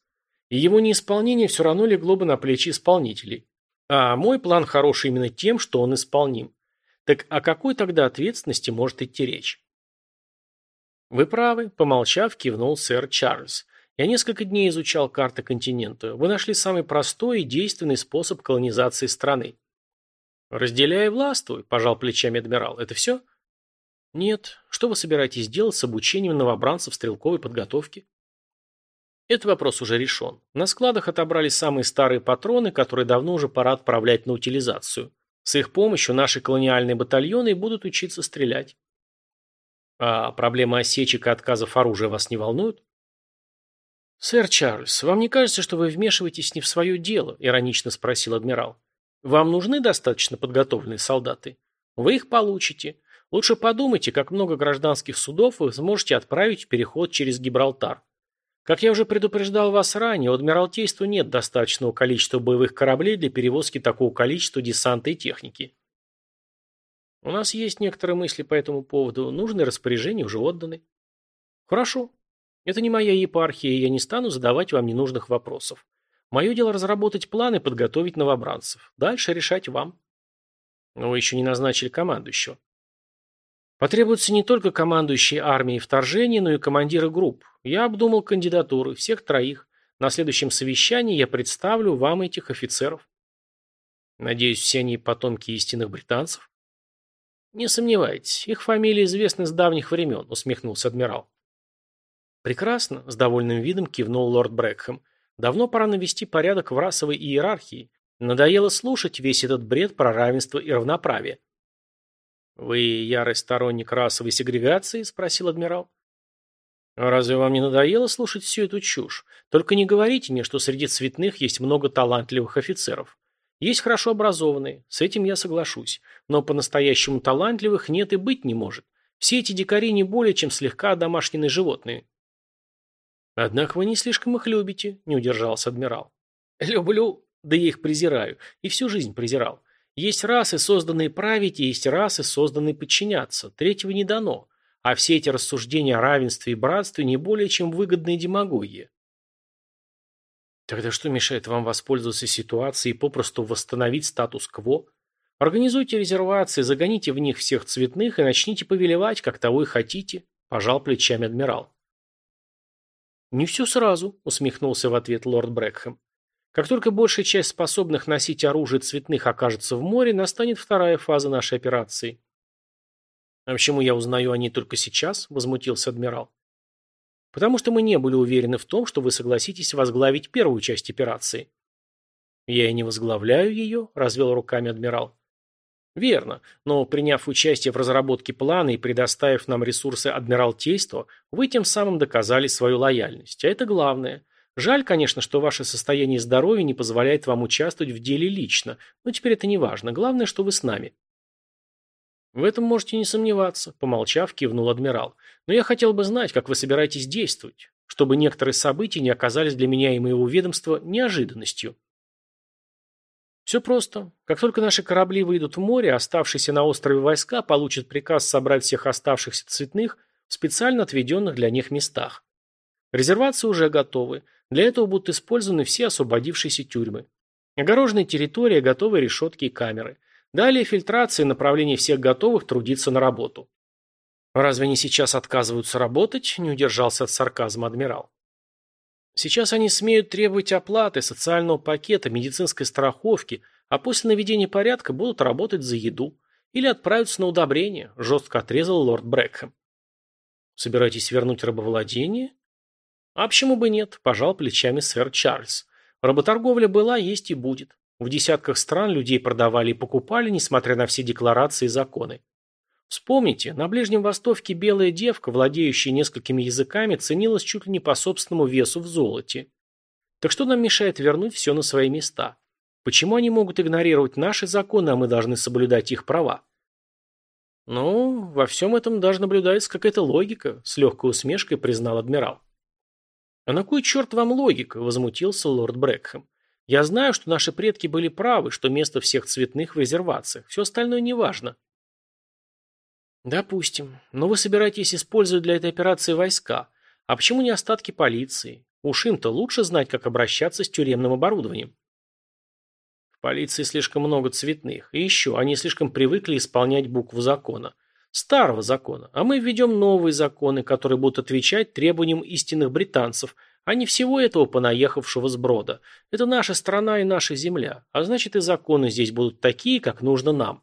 И его неисполнение все равно легло бы на плечи исполнителей. А мой план хорош именно тем, что он исполним. Так о какой тогда ответственности может идти речь? Вы правы, помолчав, кивнул сэр Чарльз. Я несколько дней изучал карты континента. Вы нашли самый простой и действенный способ колонизации страны. Разделяй и властвуй, пожал плечами адмирал. Это все? — нет. Что вы собираетесь делать с обучением новобранцев стрелковой подготовки? Этот вопрос уже решен. На складах отобрали самые старые патроны, которые давно уже пора отправлять на утилизацию. С их помощью наши колониальные батальоны будут учиться стрелять. А проблема осечек и отказов оружия вас не волнует? «Сэр Чарльз, вам не кажется, что вы вмешиваетесь не в свое дело?» – иронично спросил адмирал. «Вам нужны достаточно подготовленные солдаты? Вы их получите. Лучше подумайте, как много гражданских судов вы сможете отправить в переход через Гибралтар. Как я уже предупреждал вас ранее, у Адмиралтейства нет достаточного количества боевых кораблей для перевозки такого количества десанта и техники. У нас есть некоторые мысли по этому поводу, нужные распоряжения уже отданы. Хорошо. Это не моя епархия, и я не стану задавать вам ненужных вопросов. Мое дело разработать планы и подготовить новобранцев. Дальше решать вам. Но вы еще не назначили командующего. Потребуются не только командующие армией вторжения, но и командиры групп. Я обдумал кандидатуры, всех троих. На следующем совещании я представлю вам этих офицеров. Надеюсь, все они потомки истинных британцев? Не сомневайтесь, их фамилии известны с давних времен, усмехнулся адмирал. Прекрасно, с довольным видом кивнул лорд Брэкхэм. Давно пора навести порядок в расовой иерархии. Надоело слушать весь этот бред про равенство и равноправие. «Вы ярый сторонник расовой сегрегации?» – спросил адмирал. «Разве вам не надоело слушать всю эту чушь? Только не говорите мне, что среди цветных есть много талантливых офицеров. Есть хорошо образованные, с этим я соглашусь. Но по-настоящему талантливых нет и быть не может. Все эти дикари не более чем слегка домашние животные». «Однако вы не слишком их любите», – не удержался адмирал. «Люблю, да я их презираю. И всю жизнь презирал. Есть расы, созданные править, и есть расы, созданные подчиняться. Третьего не дано. А все эти рассуждения о равенстве и братстве не более чем выгодные демагогии. Тогда что мешает вам воспользоваться ситуацией и попросту восстановить статус-кво? Организуйте резервации, загоните в них всех цветных и начните повелевать, как того и хотите, пожал плечами адмирал. Не все сразу, усмехнулся в ответ лорд Брэкхэм. Как только большая часть способных носить оружие цветных окажется в море, настанет вторая фаза нашей операции. «А почему я узнаю о ней только сейчас?» – возмутился адмирал. «Потому что мы не были уверены в том, что вы согласитесь возглавить первую часть операции». «Я и не возглавляю ее», – развел руками адмирал. «Верно, но приняв участие в разработке плана и предоставив нам ресурсы Адмиралтейства, вы тем самым доказали свою лояльность, а это главное. Жаль, конечно, что ваше состояние здоровья не позволяет вам участвовать в деле лично, но теперь это не важно. Главное, что вы с нами. В этом можете не сомневаться, помолчав, кивнул адмирал. Но я хотел бы знать, как вы собираетесь действовать, чтобы некоторые события не оказались для меня и моего ведомства неожиданностью. Все просто. Как только наши корабли выйдут в море, оставшиеся на острове войска получат приказ собрать всех оставшихся цветных в специально отведенных для них местах. Резервации уже готовы. Для этого будут использованы все освободившиеся тюрьмы. Огороженная территория, готовые решетки и камеры. Далее фильтрация и направление всех готовых трудиться на работу. Разве они сейчас отказываются работать? Не удержался от сарказма адмирал. Сейчас они смеют требовать оплаты, социального пакета, медицинской страховки, а после наведения порядка будут работать за еду. Или отправятся на удобрение, жестко отрезал лорд Брэкхэм. Собираетесь вернуть рабовладение? А почему бы нет, пожал плечами сэр Чарльз. Работорговля была, есть и будет. В десятках стран людей продавали и покупали, несмотря на все декларации и законы. Вспомните, на Ближнем Востоке белая девка, владеющая несколькими языками, ценилась чуть ли не по собственному весу в золоте. Так что нам мешает вернуть все на свои места? Почему они могут игнорировать наши законы, а мы должны соблюдать их права? Ну, во всем этом даже наблюдается какая-то логика, с легкой усмешкой признал адмирал. «А на кой черт вам логика?» – возмутился лорд Брэкхэм. «Я знаю, что наши предки были правы, что место всех цветных в резервациях. Все остальное неважно». «Допустим. Но вы собираетесь использовать для этой операции войска. А почему не остатки полиции? Уж им-то лучше знать, как обращаться с тюремным оборудованием». В полиции слишком много цветных. И еще, они слишком привыкли исполнять букву закона старого закона, а мы введем новые законы, которые будут отвечать требованиям истинных британцев, а не всего этого понаехавшего сброда. Это наша страна и наша земля, а значит и законы здесь будут такие, как нужно нам.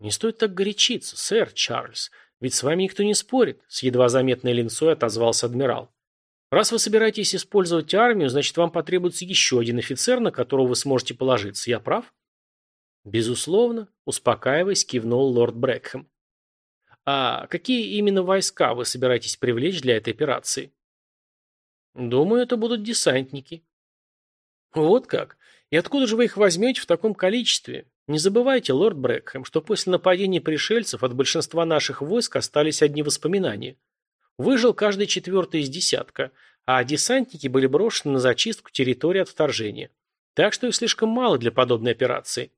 Не стоит так горячиться, сэр Чарльз, ведь с вами никто не спорит, с едва заметной линцой отозвался адмирал. Раз вы собираетесь использовать армию, значит вам потребуется еще один офицер, на которого вы сможете положиться, я прав? Безусловно, успокаиваясь, кивнул лорд Брэкхэм. А какие именно войска вы собираетесь привлечь для этой операции? Думаю, это будут десантники. Вот как? И откуда же вы их возьмете в таком количестве? Не забывайте, лорд Брэкхэм, что после нападения пришельцев от большинства наших войск остались одни воспоминания. Выжил каждый четвертый из десятка, а десантники были брошены на зачистку территории от вторжения. Так что их слишком мало для подобной операции.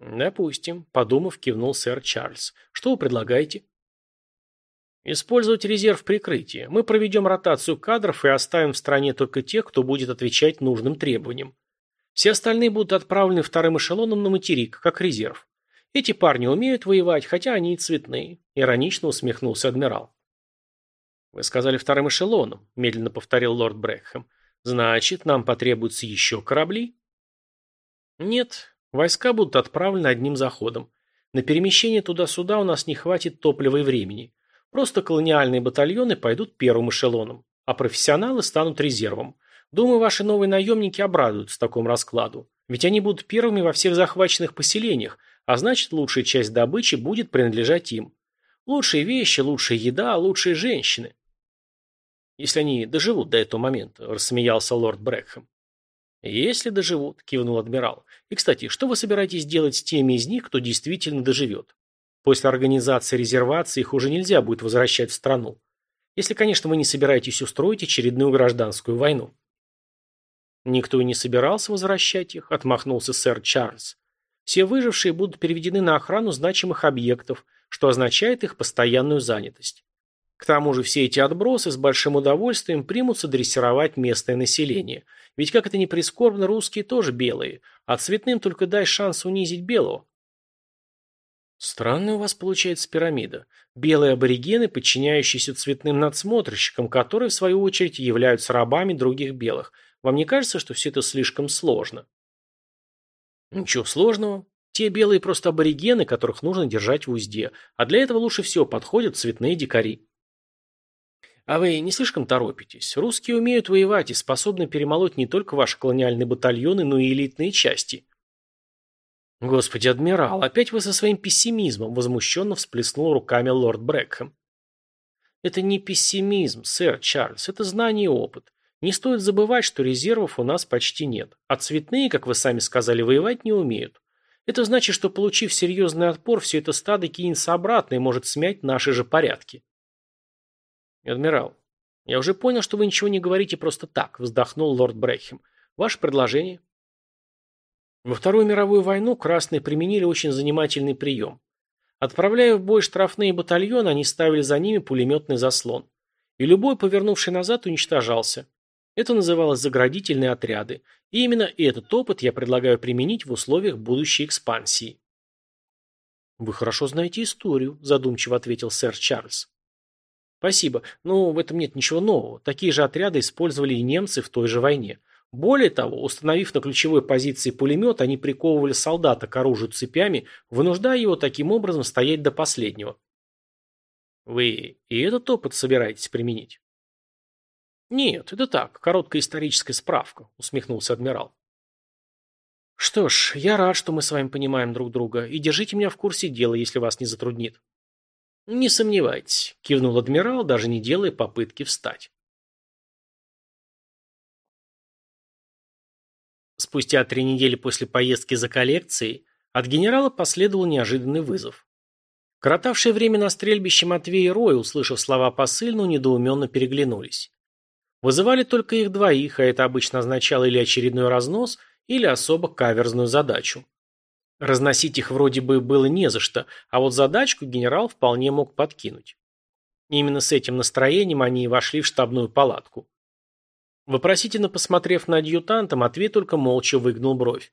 «Допустим», – подумав, кивнул сэр Чарльз. «Что вы предлагаете?» «Использовать резерв прикрытия. Мы проведем ротацию кадров и оставим в стране только тех, кто будет отвечать нужным требованиям. Все остальные будут отправлены вторым эшелоном на материк, как резерв. Эти парни умеют воевать, хотя они и цветные», – иронично усмехнулся адмирал. Вы сказали вторым эшелоном, медленно повторил лорд Брэкхэм. Значит, нам потребуются еще корабли? Нет, войска будут отправлены одним заходом. На перемещение туда-сюда у нас не хватит топлива и времени. Просто колониальные батальоны пойдут первым эшелоном, а профессионалы станут резервом. Думаю, ваши новые наемники обрадуются такому раскладу. Ведь они будут первыми во всех захваченных поселениях, а значит, лучшая часть добычи будет принадлежать им. Лучшие вещи, лучшая еда, лучшие женщины. Если они доживут до этого момента, рассмеялся лорд Брэкхэм. Если доживут, кивнул адмирал. И, кстати, что вы собираетесь делать с теми из них, кто действительно доживет? После организации резервации их уже нельзя будет возвращать в страну. Если, конечно, вы не собираетесь устроить очередную гражданскую войну. Никто и не собирался возвращать их, отмахнулся сэр Чарльз. Все выжившие будут переведены на охрану значимых объектов, что означает их постоянную занятость. К тому же все эти отбросы с большим удовольствием примутся дрессировать местное население. Ведь как это ни прискорбно, русские тоже белые, а цветным только дай шанс унизить белого. Странная у вас получается пирамида. Белые аборигены, подчиняющиеся цветным надсмотрщикам, которые, в свою очередь, являются рабами других белых. Вам не кажется, что все это слишком сложно? Ничего сложного. Те белые просто аборигены, которых нужно держать в узде. А для этого лучше всего подходят цветные дикари. А вы не слишком торопитесь. Русские умеют воевать и способны перемолоть не только ваши колониальные батальоны, но и элитные части. «Господи, адмирал, опять вы со своим пессимизмом!» возмущенно всплеснул руками лорд Брэкхэм. «Это не пессимизм, сэр Чарльз, это знание и опыт. Не стоит забывать, что резервов у нас почти нет, а цветные, как вы сами сказали, воевать не умеют. Это значит, что, получив серьезный отпор, все это стадо кинется обратно и может смять наши же порядки». «Адмирал, я уже понял, что вы ничего не говорите просто так», вздохнул лорд Брэкхэм. «Ваше предложение?» Во Вторую мировую войну красные применили очень занимательный прием. Отправляя в бой штрафные батальоны, они ставили за ними пулеметный заслон. И любой, повернувший назад, уничтожался. Это называлось заградительные отряды. И именно этот опыт я предлагаю применить в условиях будущей экспансии. «Вы хорошо знаете историю», – задумчиво ответил сэр Чарльз. «Спасибо, но в этом нет ничего нового. Такие же отряды использовали и немцы в той же войне. Более того, установив на ключевой позиции пулемет, они приковывали солдата к оружию цепями, вынуждая его таким образом стоять до последнего. Вы и этот опыт собираетесь применить? Нет, это так, короткая историческая справка, усмехнулся адмирал. Что ж, я рад, что мы с вами понимаем друг друга, и держите меня в курсе дела, если вас не затруднит. Не сомневайтесь, кивнул адмирал, даже не делая попытки встать. Спустя три недели после поездки за коллекцией от генерала последовал неожиданный вызов. Коротавшее время на стрельбище Матвей и Рой, услышав слова посыльного, недоуменно переглянулись. Вызывали только их двоих, а это обычно означало или очередной разнос, или особо каверзную задачу. Разносить их вроде бы было не за что, а вот задачку генерал вполне мог подкинуть. Именно с этим настроением они и вошли в штабную палатку. Вопросительно посмотрев на адъютанта, Матвей только молча выгнул бровь.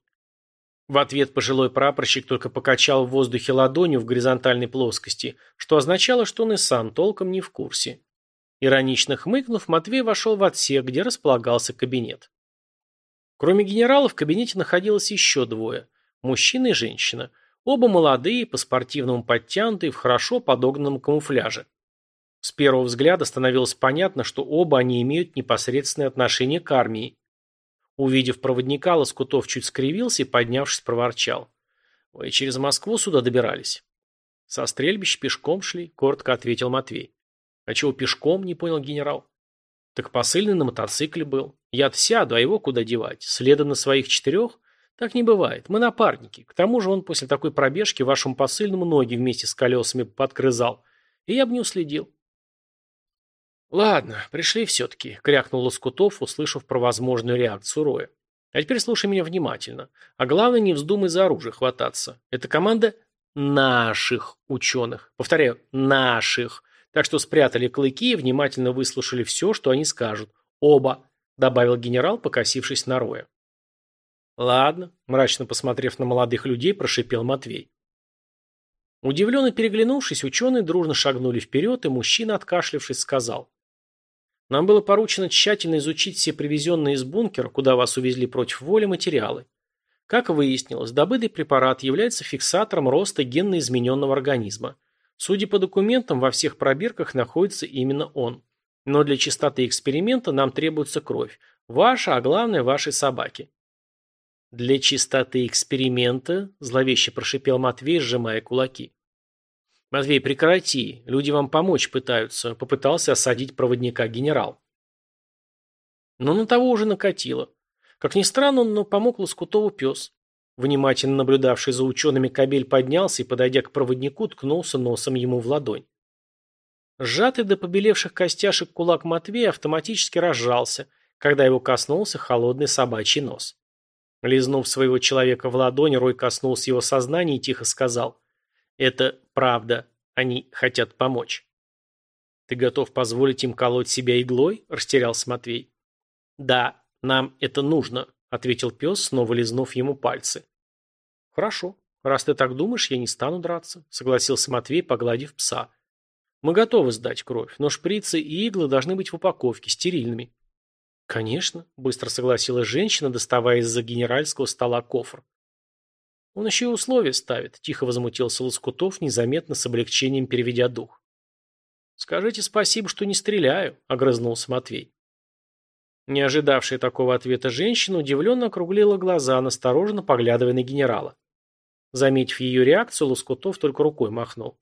В ответ пожилой прапорщик только покачал в воздухе ладонью в горизонтальной плоскости, что означало, что он и сам толком не в курсе. Иронично хмыкнув, Матвей вошел в отсек, где располагался кабинет. Кроме генерала в кабинете находилось еще двое – мужчина и женщина. Оба молодые, по-спортивному подтянутые, в хорошо подогнанном камуфляже. С первого взгляда становилось понятно, что оба они имеют непосредственное отношение к армии. Увидев проводника, Лоскутов чуть скривился и, поднявшись, проворчал. «Вы через Москву сюда добирались?» «Со стрельбища пешком шли», — коротко ответил Матвей. «А чего пешком?» — не понял генерал. «Так посыльный на мотоцикле был. Я-то сяду, а его куда девать? Следом на своих четырех? Так не бывает. Мы напарники. К тому же он после такой пробежки вашему посыльному ноги вместе с колесами подкрызал. И я бы не уследил. «Ладно, пришли все-таки», — крякнул Лоскутов, услышав про возможную реакцию Роя. «А теперь слушай меня внимательно. А главное, не вздумай за оружие хвататься. Это команда наших ученых. Повторяю, наших. Так что спрятали клыки и внимательно выслушали все, что они скажут. Оба», — добавил генерал, покосившись на Роя. «Ладно», — мрачно посмотрев на молодых людей, прошипел Матвей. Удивленно переглянувшись, ученые дружно шагнули вперед, и мужчина, откашлявшись, сказал. Нам было поручено тщательно изучить все привезенные из бункера, куда вас увезли против воли, материалы. Как выяснилось, добытый препарат является фиксатором роста генно измененного организма. Судя по документам, во всех пробирках находится именно он. Но для чистоты эксперимента нам требуется кровь. Ваша, а главное, вашей собаки. Для чистоты эксперимента, зловеще прошипел Матвей, сжимая кулаки. Матвей, прекрати. Люди вам помочь пытаются, попытался осадить проводника генерал. Но на того уже накатило. Как ни странно, но помог Лоскутову пес. Внимательно наблюдавший за учеными кабель поднялся и, подойдя к проводнику, ткнулся носом ему в ладонь. Сжатый до побелевших костяшек кулак Матвея автоматически разжался, когда его коснулся холодный собачий нос. Лизнув своего человека в ладонь, Рой коснулся его сознания и тихо сказал «Это правда, они хотят помочь». «Ты готов позволить им колоть себя иглой?» – растерялся Матвей. «Да, нам это нужно», – ответил пес, снова лизнув ему пальцы. «Хорошо. Раз ты так думаешь, я не стану драться», – согласился Матвей, погладив пса. Мы готовы сдать кровь, но шприцы и иглы должны быть в упаковке, стерильными. Конечно, быстро согласилась женщина, доставая из-за генеральского стола кофр. Он еще и условия ставит, тихо возмутился Лоскутов, незаметно с облегчением переведя дух. Скажите спасибо, что не стреляю, огрызнулся Матвей. Не ожидавшая такого ответа женщина удивленно округлила глаза, настороженно поглядывая на генерала. Заметив ее реакцию, Лоскутов только рукой махнул.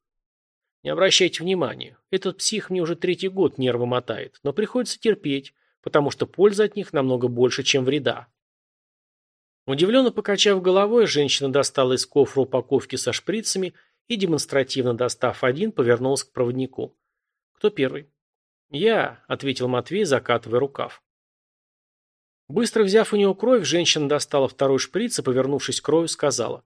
Не обращайте внимания. Этот псих мне уже третий год нервы мотает, но приходится терпеть, потому что пользы от них намного больше, чем вреда. Удивленно покачав головой, женщина достала из кофра упаковки со шприцами и, демонстративно достав один, повернулась к проводнику. «Кто первый?» «Я», — ответил Матвей, закатывая рукав. Быстро взяв у него кровь, женщина достала второй шприц и, повернувшись к Рою, сказала.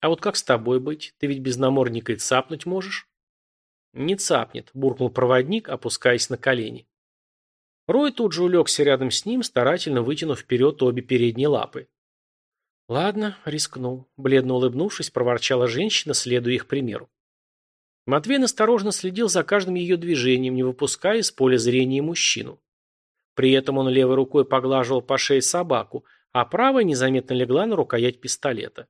«А вот как с тобой быть? Ты ведь без намордника и цапнуть можешь?» «Не цапнет», – буркнул проводник, опускаясь на колени. Рой тут же улегся рядом с ним, старательно вытянув вперед обе передние лапы. «Ладно, рискну», – бледно улыбнувшись, проворчала женщина, следуя их примеру. Матвей осторожно следил за каждым ее движением, не выпуская из поля зрения мужчину. При этом он левой рукой поглаживал по шее собаку, а правая незаметно легла на рукоять пистолета.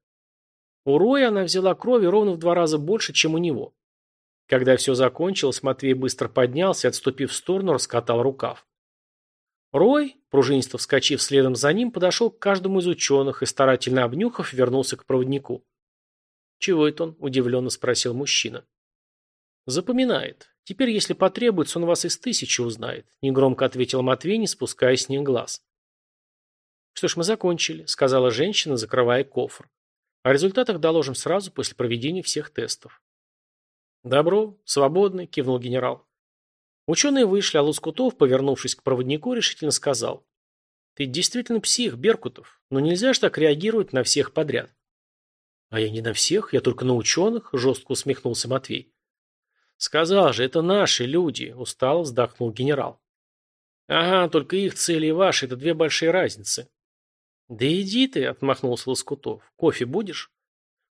У Роя она взяла крови ровно в два раза больше, чем у него. Когда все закончилось, Матвей быстро поднялся отступив в сторону, раскатал рукав. Рой, пружинисто вскочив следом за ним, подошел к каждому из ученых и, старательно обнюхав, вернулся к проводнику. «Чего это он?» – удивленно спросил мужчина. «Запоминает. Теперь, если потребуется, он вас из тысячи узнает», – негромко ответил Матвей, не спуская с них глаз. «Что ж, мы закончили», – сказала женщина, закрывая кофр. «О результатах доложим сразу после проведения всех тестов». «Добро, свободны», – кивнул генерал. Ученые вышли, а Лоскутов, повернувшись к проводнику, решительно сказал. «Ты действительно псих, Беркутов, но нельзя ж так реагировать на всех подряд». «А я не на всех, я только на ученых», – жестко усмехнулся Матвей. «Сказал же, это наши люди», – устало вздохнул генерал. «Ага, только их цели и ваши – это две большие разницы». «Да иди ты», – отмахнулся Лоскутов. «Кофе будешь?»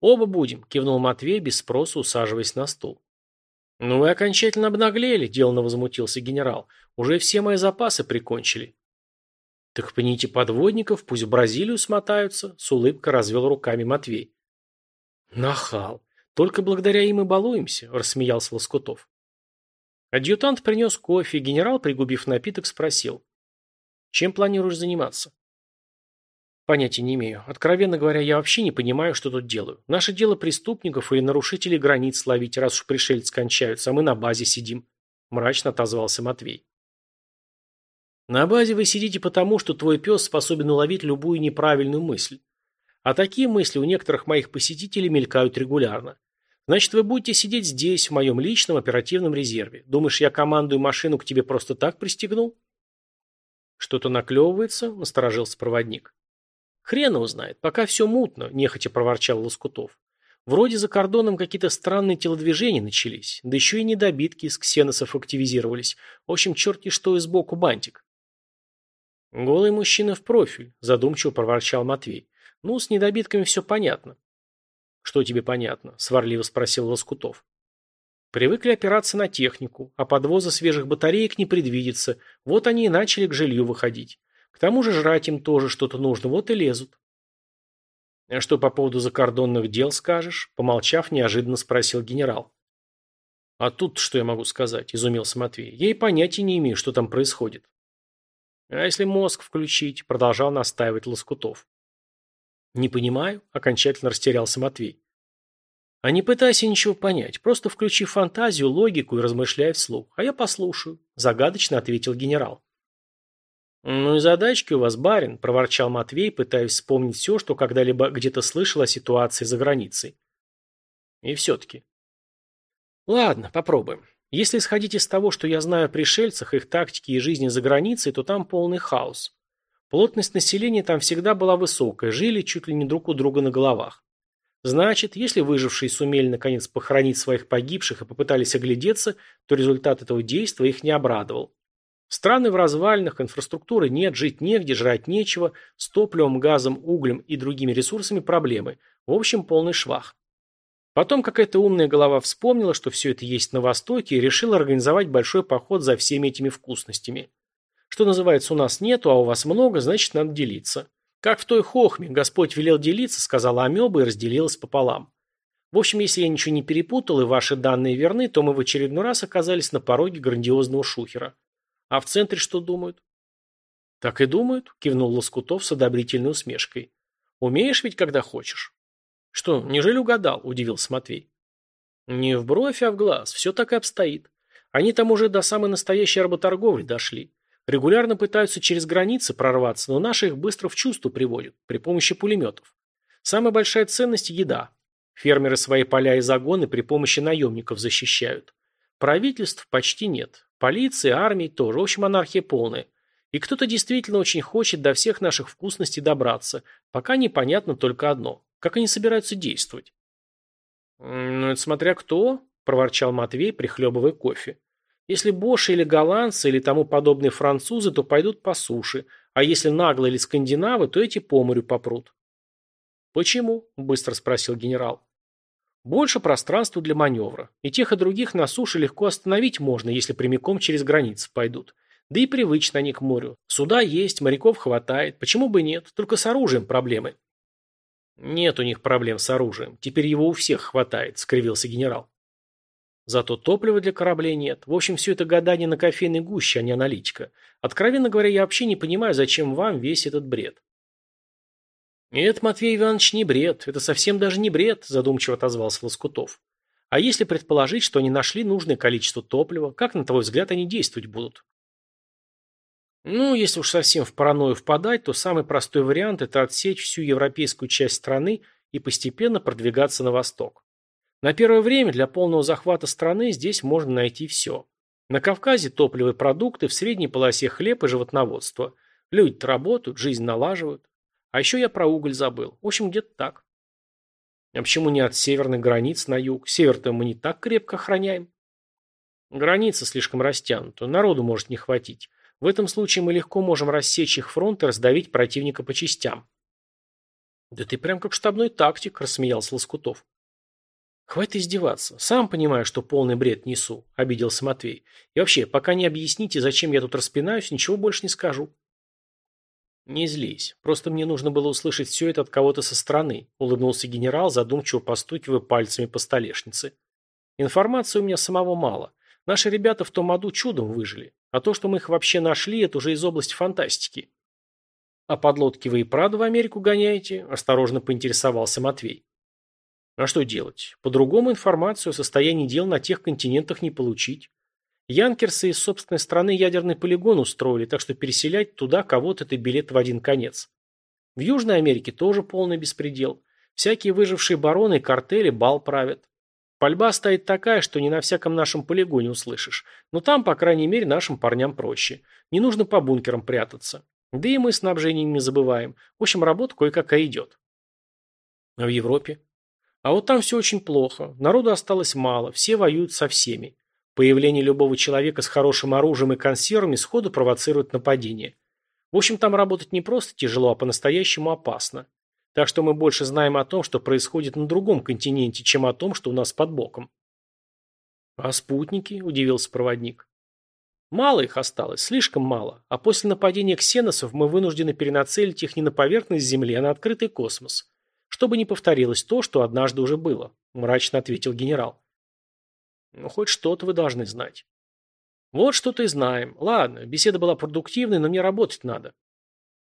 «Оба будем», – кивнул Матвей, без спроса усаживаясь на стул. «Ну вы окончательно обнаглели», – деланно возмутился генерал. «Уже все мои запасы прикончили». «Так пните подводников, пусть в Бразилию смотаются», – с улыбкой развел руками Матвей. «Нахал! Только благодаря им и балуемся», – рассмеялся Лоскутов. Адъютант принес кофе, генерал, пригубив напиток, спросил. «Чем планируешь заниматься?» Понятия не имею. Откровенно говоря, я вообще не понимаю, что тут делаю. Наше дело преступников или нарушителей границ ловить, раз уж пришельцы кончаются, а мы на базе сидим. Мрачно отозвался Матвей. На базе вы сидите потому, что твой пес способен уловить любую неправильную мысль. А такие мысли у некоторых моих посетителей мелькают регулярно. Значит, вы будете сидеть здесь, в моем личном оперативном резерве. Думаешь, я командую машину к тебе просто так пристегнул? Что-то наклевывается, насторожился проводник. Хрен его знает, пока все мутно, нехотя проворчал Лоскутов. Вроде за кордоном какие-то странные телодвижения начались, да еще и недобитки из ксеносов активизировались. В общем, черти что и сбоку бантик. Голый мужчина в профиль, задумчиво проворчал Матвей. Ну, с недобитками все понятно. Что тебе понятно? Сварливо спросил Лоскутов. Привыкли опираться на технику, а подвоза свежих батареек не предвидится, вот они и начали к жилью выходить. К тому же жрать им тоже что-то нужно, вот и лезут. «А что по поводу закордонных дел скажешь?» Помолчав, неожиданно спросил генерал. «А тут что я могу сказать?» – изумился Матвей. «Я и понятия не имею, что там происходит». «А если мозг включить?» – продолжал настаивать Лоскутов. «Не понимаю», – окончательно растерялся Матвей. «А не пытайся ничего понять, просто включи фантазию, логику и размышляй вслух, а я послушаю», – загадочно ответил генерал. «Ну и задачки у вас, барин», – проворчал Матвей, пытаясь вспомнить все, что когда-либо где-то слышал о ситуации за границей. «И все-таки». «Ладно, попробуем. Если исходить из того, что я знаю о пришельцах, их тактике и жизни за границей, то там полный хаос. Плотность населения там всегда была высокая, жили чуть ли не друг у друга на головах. Значит, если выжившие сумели наконец похоронить своих погибших и попытались оглядеться, то результат этого действия их не обрадовал. Страны в развалинах, инфраструктуры нет, жить негде, жрать нечего, с топливом, газом, углем и другими ресурсами проблемы. В общем, полный швах. Потом какая-то умная голова вспомнила, что все это есть на Востоке, и решила организовать большой поход за всеми этими вкусностями. Что называется, у нас нету, а у вас много, значит, надо делиться. Как в той хохме, Господь велел делиться, сказала амеба и разделилась пополам. В общем, если я ничего не перепутал и ваши данные верны, то мы в очередной раз оказались на пороге грандиозного шухера. А в центре что думают? Так и думают, кивнул Лоскутов с одобрительной усмешкой. Умеешь ведь, когда хочешь. Что, неужели угадал? Удивился Матвей. Не в бровь, а в глаз. Все так и обстоит. Они там уже до самой настоящей работорговли дошли. Регулярно пытаются через границы прорваться, но наши их быстро в чувство приводят при помощи пулеметов. Самая большая ценность – еда. Фермеры свои поля и загоны при помощи наемников защищают. Правительств почти нет. Полиции, армии тоже. В общем, анархия полная. И кто-то действительно очень хочет до всех наших вкусностей добраться. Пока непонятно только одно. Как они собираются действовать? «Ну, это смотря кто», – проворчал Матвей, прихлебывая кофе. «Если боши или голландцы или тому подобные французы, то пойдут по суше, а если наглые или скандинавы, то эти по морю попрут». «Почему?» – быстро спросил генерал. Больше пространства для маневра. И тех, и других на суше легко остановить можно, если прямиком через границы пойдут. Да и привычно они к морю. Суда есть, моряков хватает. Почему бы нет? Только с оружием проблемы. Нет у них проблем с оружием. Теперь его у всех хватает, скривился генерал. Зато топлива для кораблей нет. В общем, все это гадание на кофейной гуще, а не аналитика. Откровенно говоря, я вообще не понимаю, зачем вам весь этот бред. «Это, Матвей Иванович, не бред. Это совсем даже не бред», – задумчиво отозвался Лоскутов. «А если предположить, что они нашли нужное количество топлива, как, на твой взгляд, они действовать будут?» «Ну, если уж совсем в паранойю впадать, то самый простой вариант – это отсечь всю европейскую часть страны и постепенно продвигаться на восток. На первое время для полного захвата страны здесь можно найти все. На Кавказе топливо и продукты, в средней полосе хлеб и животноводство. Люди-то работают, жизнь налаживают. А еще я про уголь забыл. В общем, где-то так. А почему не от северных границ на юг? Север-то мы не так крепко охраняем. Граница слишком растянута, народу может не хватить. В этом случае мы легко можем рассечь их фронт и раздавить противника по частям. Да ты прям как штабной тактик, рассмеялся Лоскутов. Хватит издеваться. Сам понимаю, что полный бред несу, обиделся Матвей. И вообще, пока не объясните, зачем я тут распинаюсь, ничего больше не скажу. «Не злись. Просто мне нужно было услышать все это от кого-то со стороны», улыбнулся генерал, задумчиво постукивая пальцами по столешнице. «Информации у меня самого мало. Наши ребята в том аду чудом выжили. А то, что мы их вообще нашли, это уже из области фантастики». «А подлодки вы и правда в Америку гоняете?» – осторожно поинтересовался Матвей. «А что делать? По-другому информацию о состоянии дел на тех континентах не получить. Янкерсы из собственной страны ядерный полигон устроили, так что переселять туда кого-то это билет в один конец. В Южной Америке тоже полный беспредел. Всякие выжившие бароны и картели бал правят. Пальба стоит такая, что не на всяком нашем полигоне услышишь. Но там, по крайней мере, нашим парням проще. Не нужно по бункерам прятаться. Да и мы снабжением не забываем. В общем, работа кое-какая идет. А в Европе? А вот там все очень плохо. Народу осталось мало, все воюют со всеми. Появление любого человека с хорошим оружием и консервами сходу провоцирует нападение. В общем, там работать не просто тяжело, а по-настоящему опасно. Так что мы больше знаем о том, что происходит на другом континенте, чем о том, что у нас под боком. А спутники? Удивился проводник. Мало их осталось, слишком мало. А после нападения ксеносов мы вынуждены перенацелить их не на поверхность Земли, а на открытый космос. Чтобы не повторилось то, что однажды уже было, мрачно ответил генерал. Ну, хоть что-то вы должны знать. Вот что-то и знаем. Ладно, беседа была продуктивной, но мне работать надо.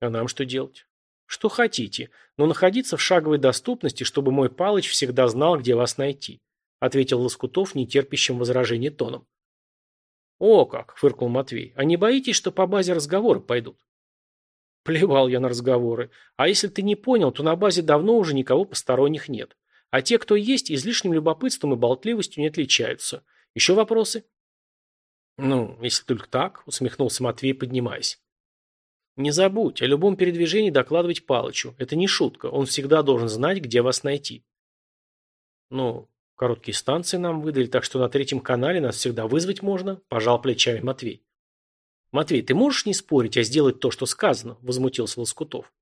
А нам что делать? Что хотите, но находиться в шаговой доступности, чтобы мой Палыч всегда знал, где вас найти, ответил Лоскутов нетерпящим возражений тоном. О как, фыркнул Матвей, а не боитесь, что по базе разговоры пойдут? Плевал я на разговоры. А если ты не понял, то на базе давно уже никого посторонних нет. А те, кто есть, излишним любопытством и болтливостью не отличаются. Еще вопросы? Ну, если только так, усмехнулся Матвей, поднимаясь. Не забудь, о любом передвижении докладывать Палычу. Это не шутка, он всегда должен знать, где вас найти. Ну, короткие станции нам выдали, так что на третьем канале нас всегда вызвать можно, пожал плечами Матвей. «Матвей, ты можешь не спорить, а сделать то, что сказано?» – возмутился Лоскутов.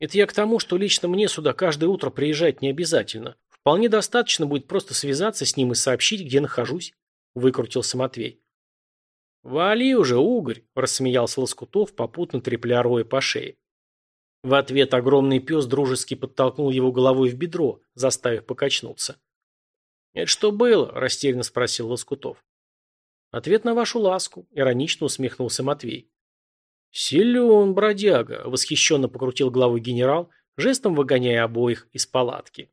«Это я к тому, что лично мне сюда каждое утро приезжать не обязательно. Вполне достаточно будет просто связаться с ним и сообщить, где нахожусь», – выкрутился Матвей. «Вали уже, угорь!» – рассмеялся Лоскутов, попутно трепля роя по шее. В ответ огромный пес дружески подтолкнул его головой в бедро, заставив покачнуться. «Это что было?» – растерянно спросил Лоскутов. «Ответ на вашу ласку», – иронично усмехнулся Матвей. «Силен, бродяга», – восхищенно покрутил головой генерал, жестом выгоняя обоих из палатки.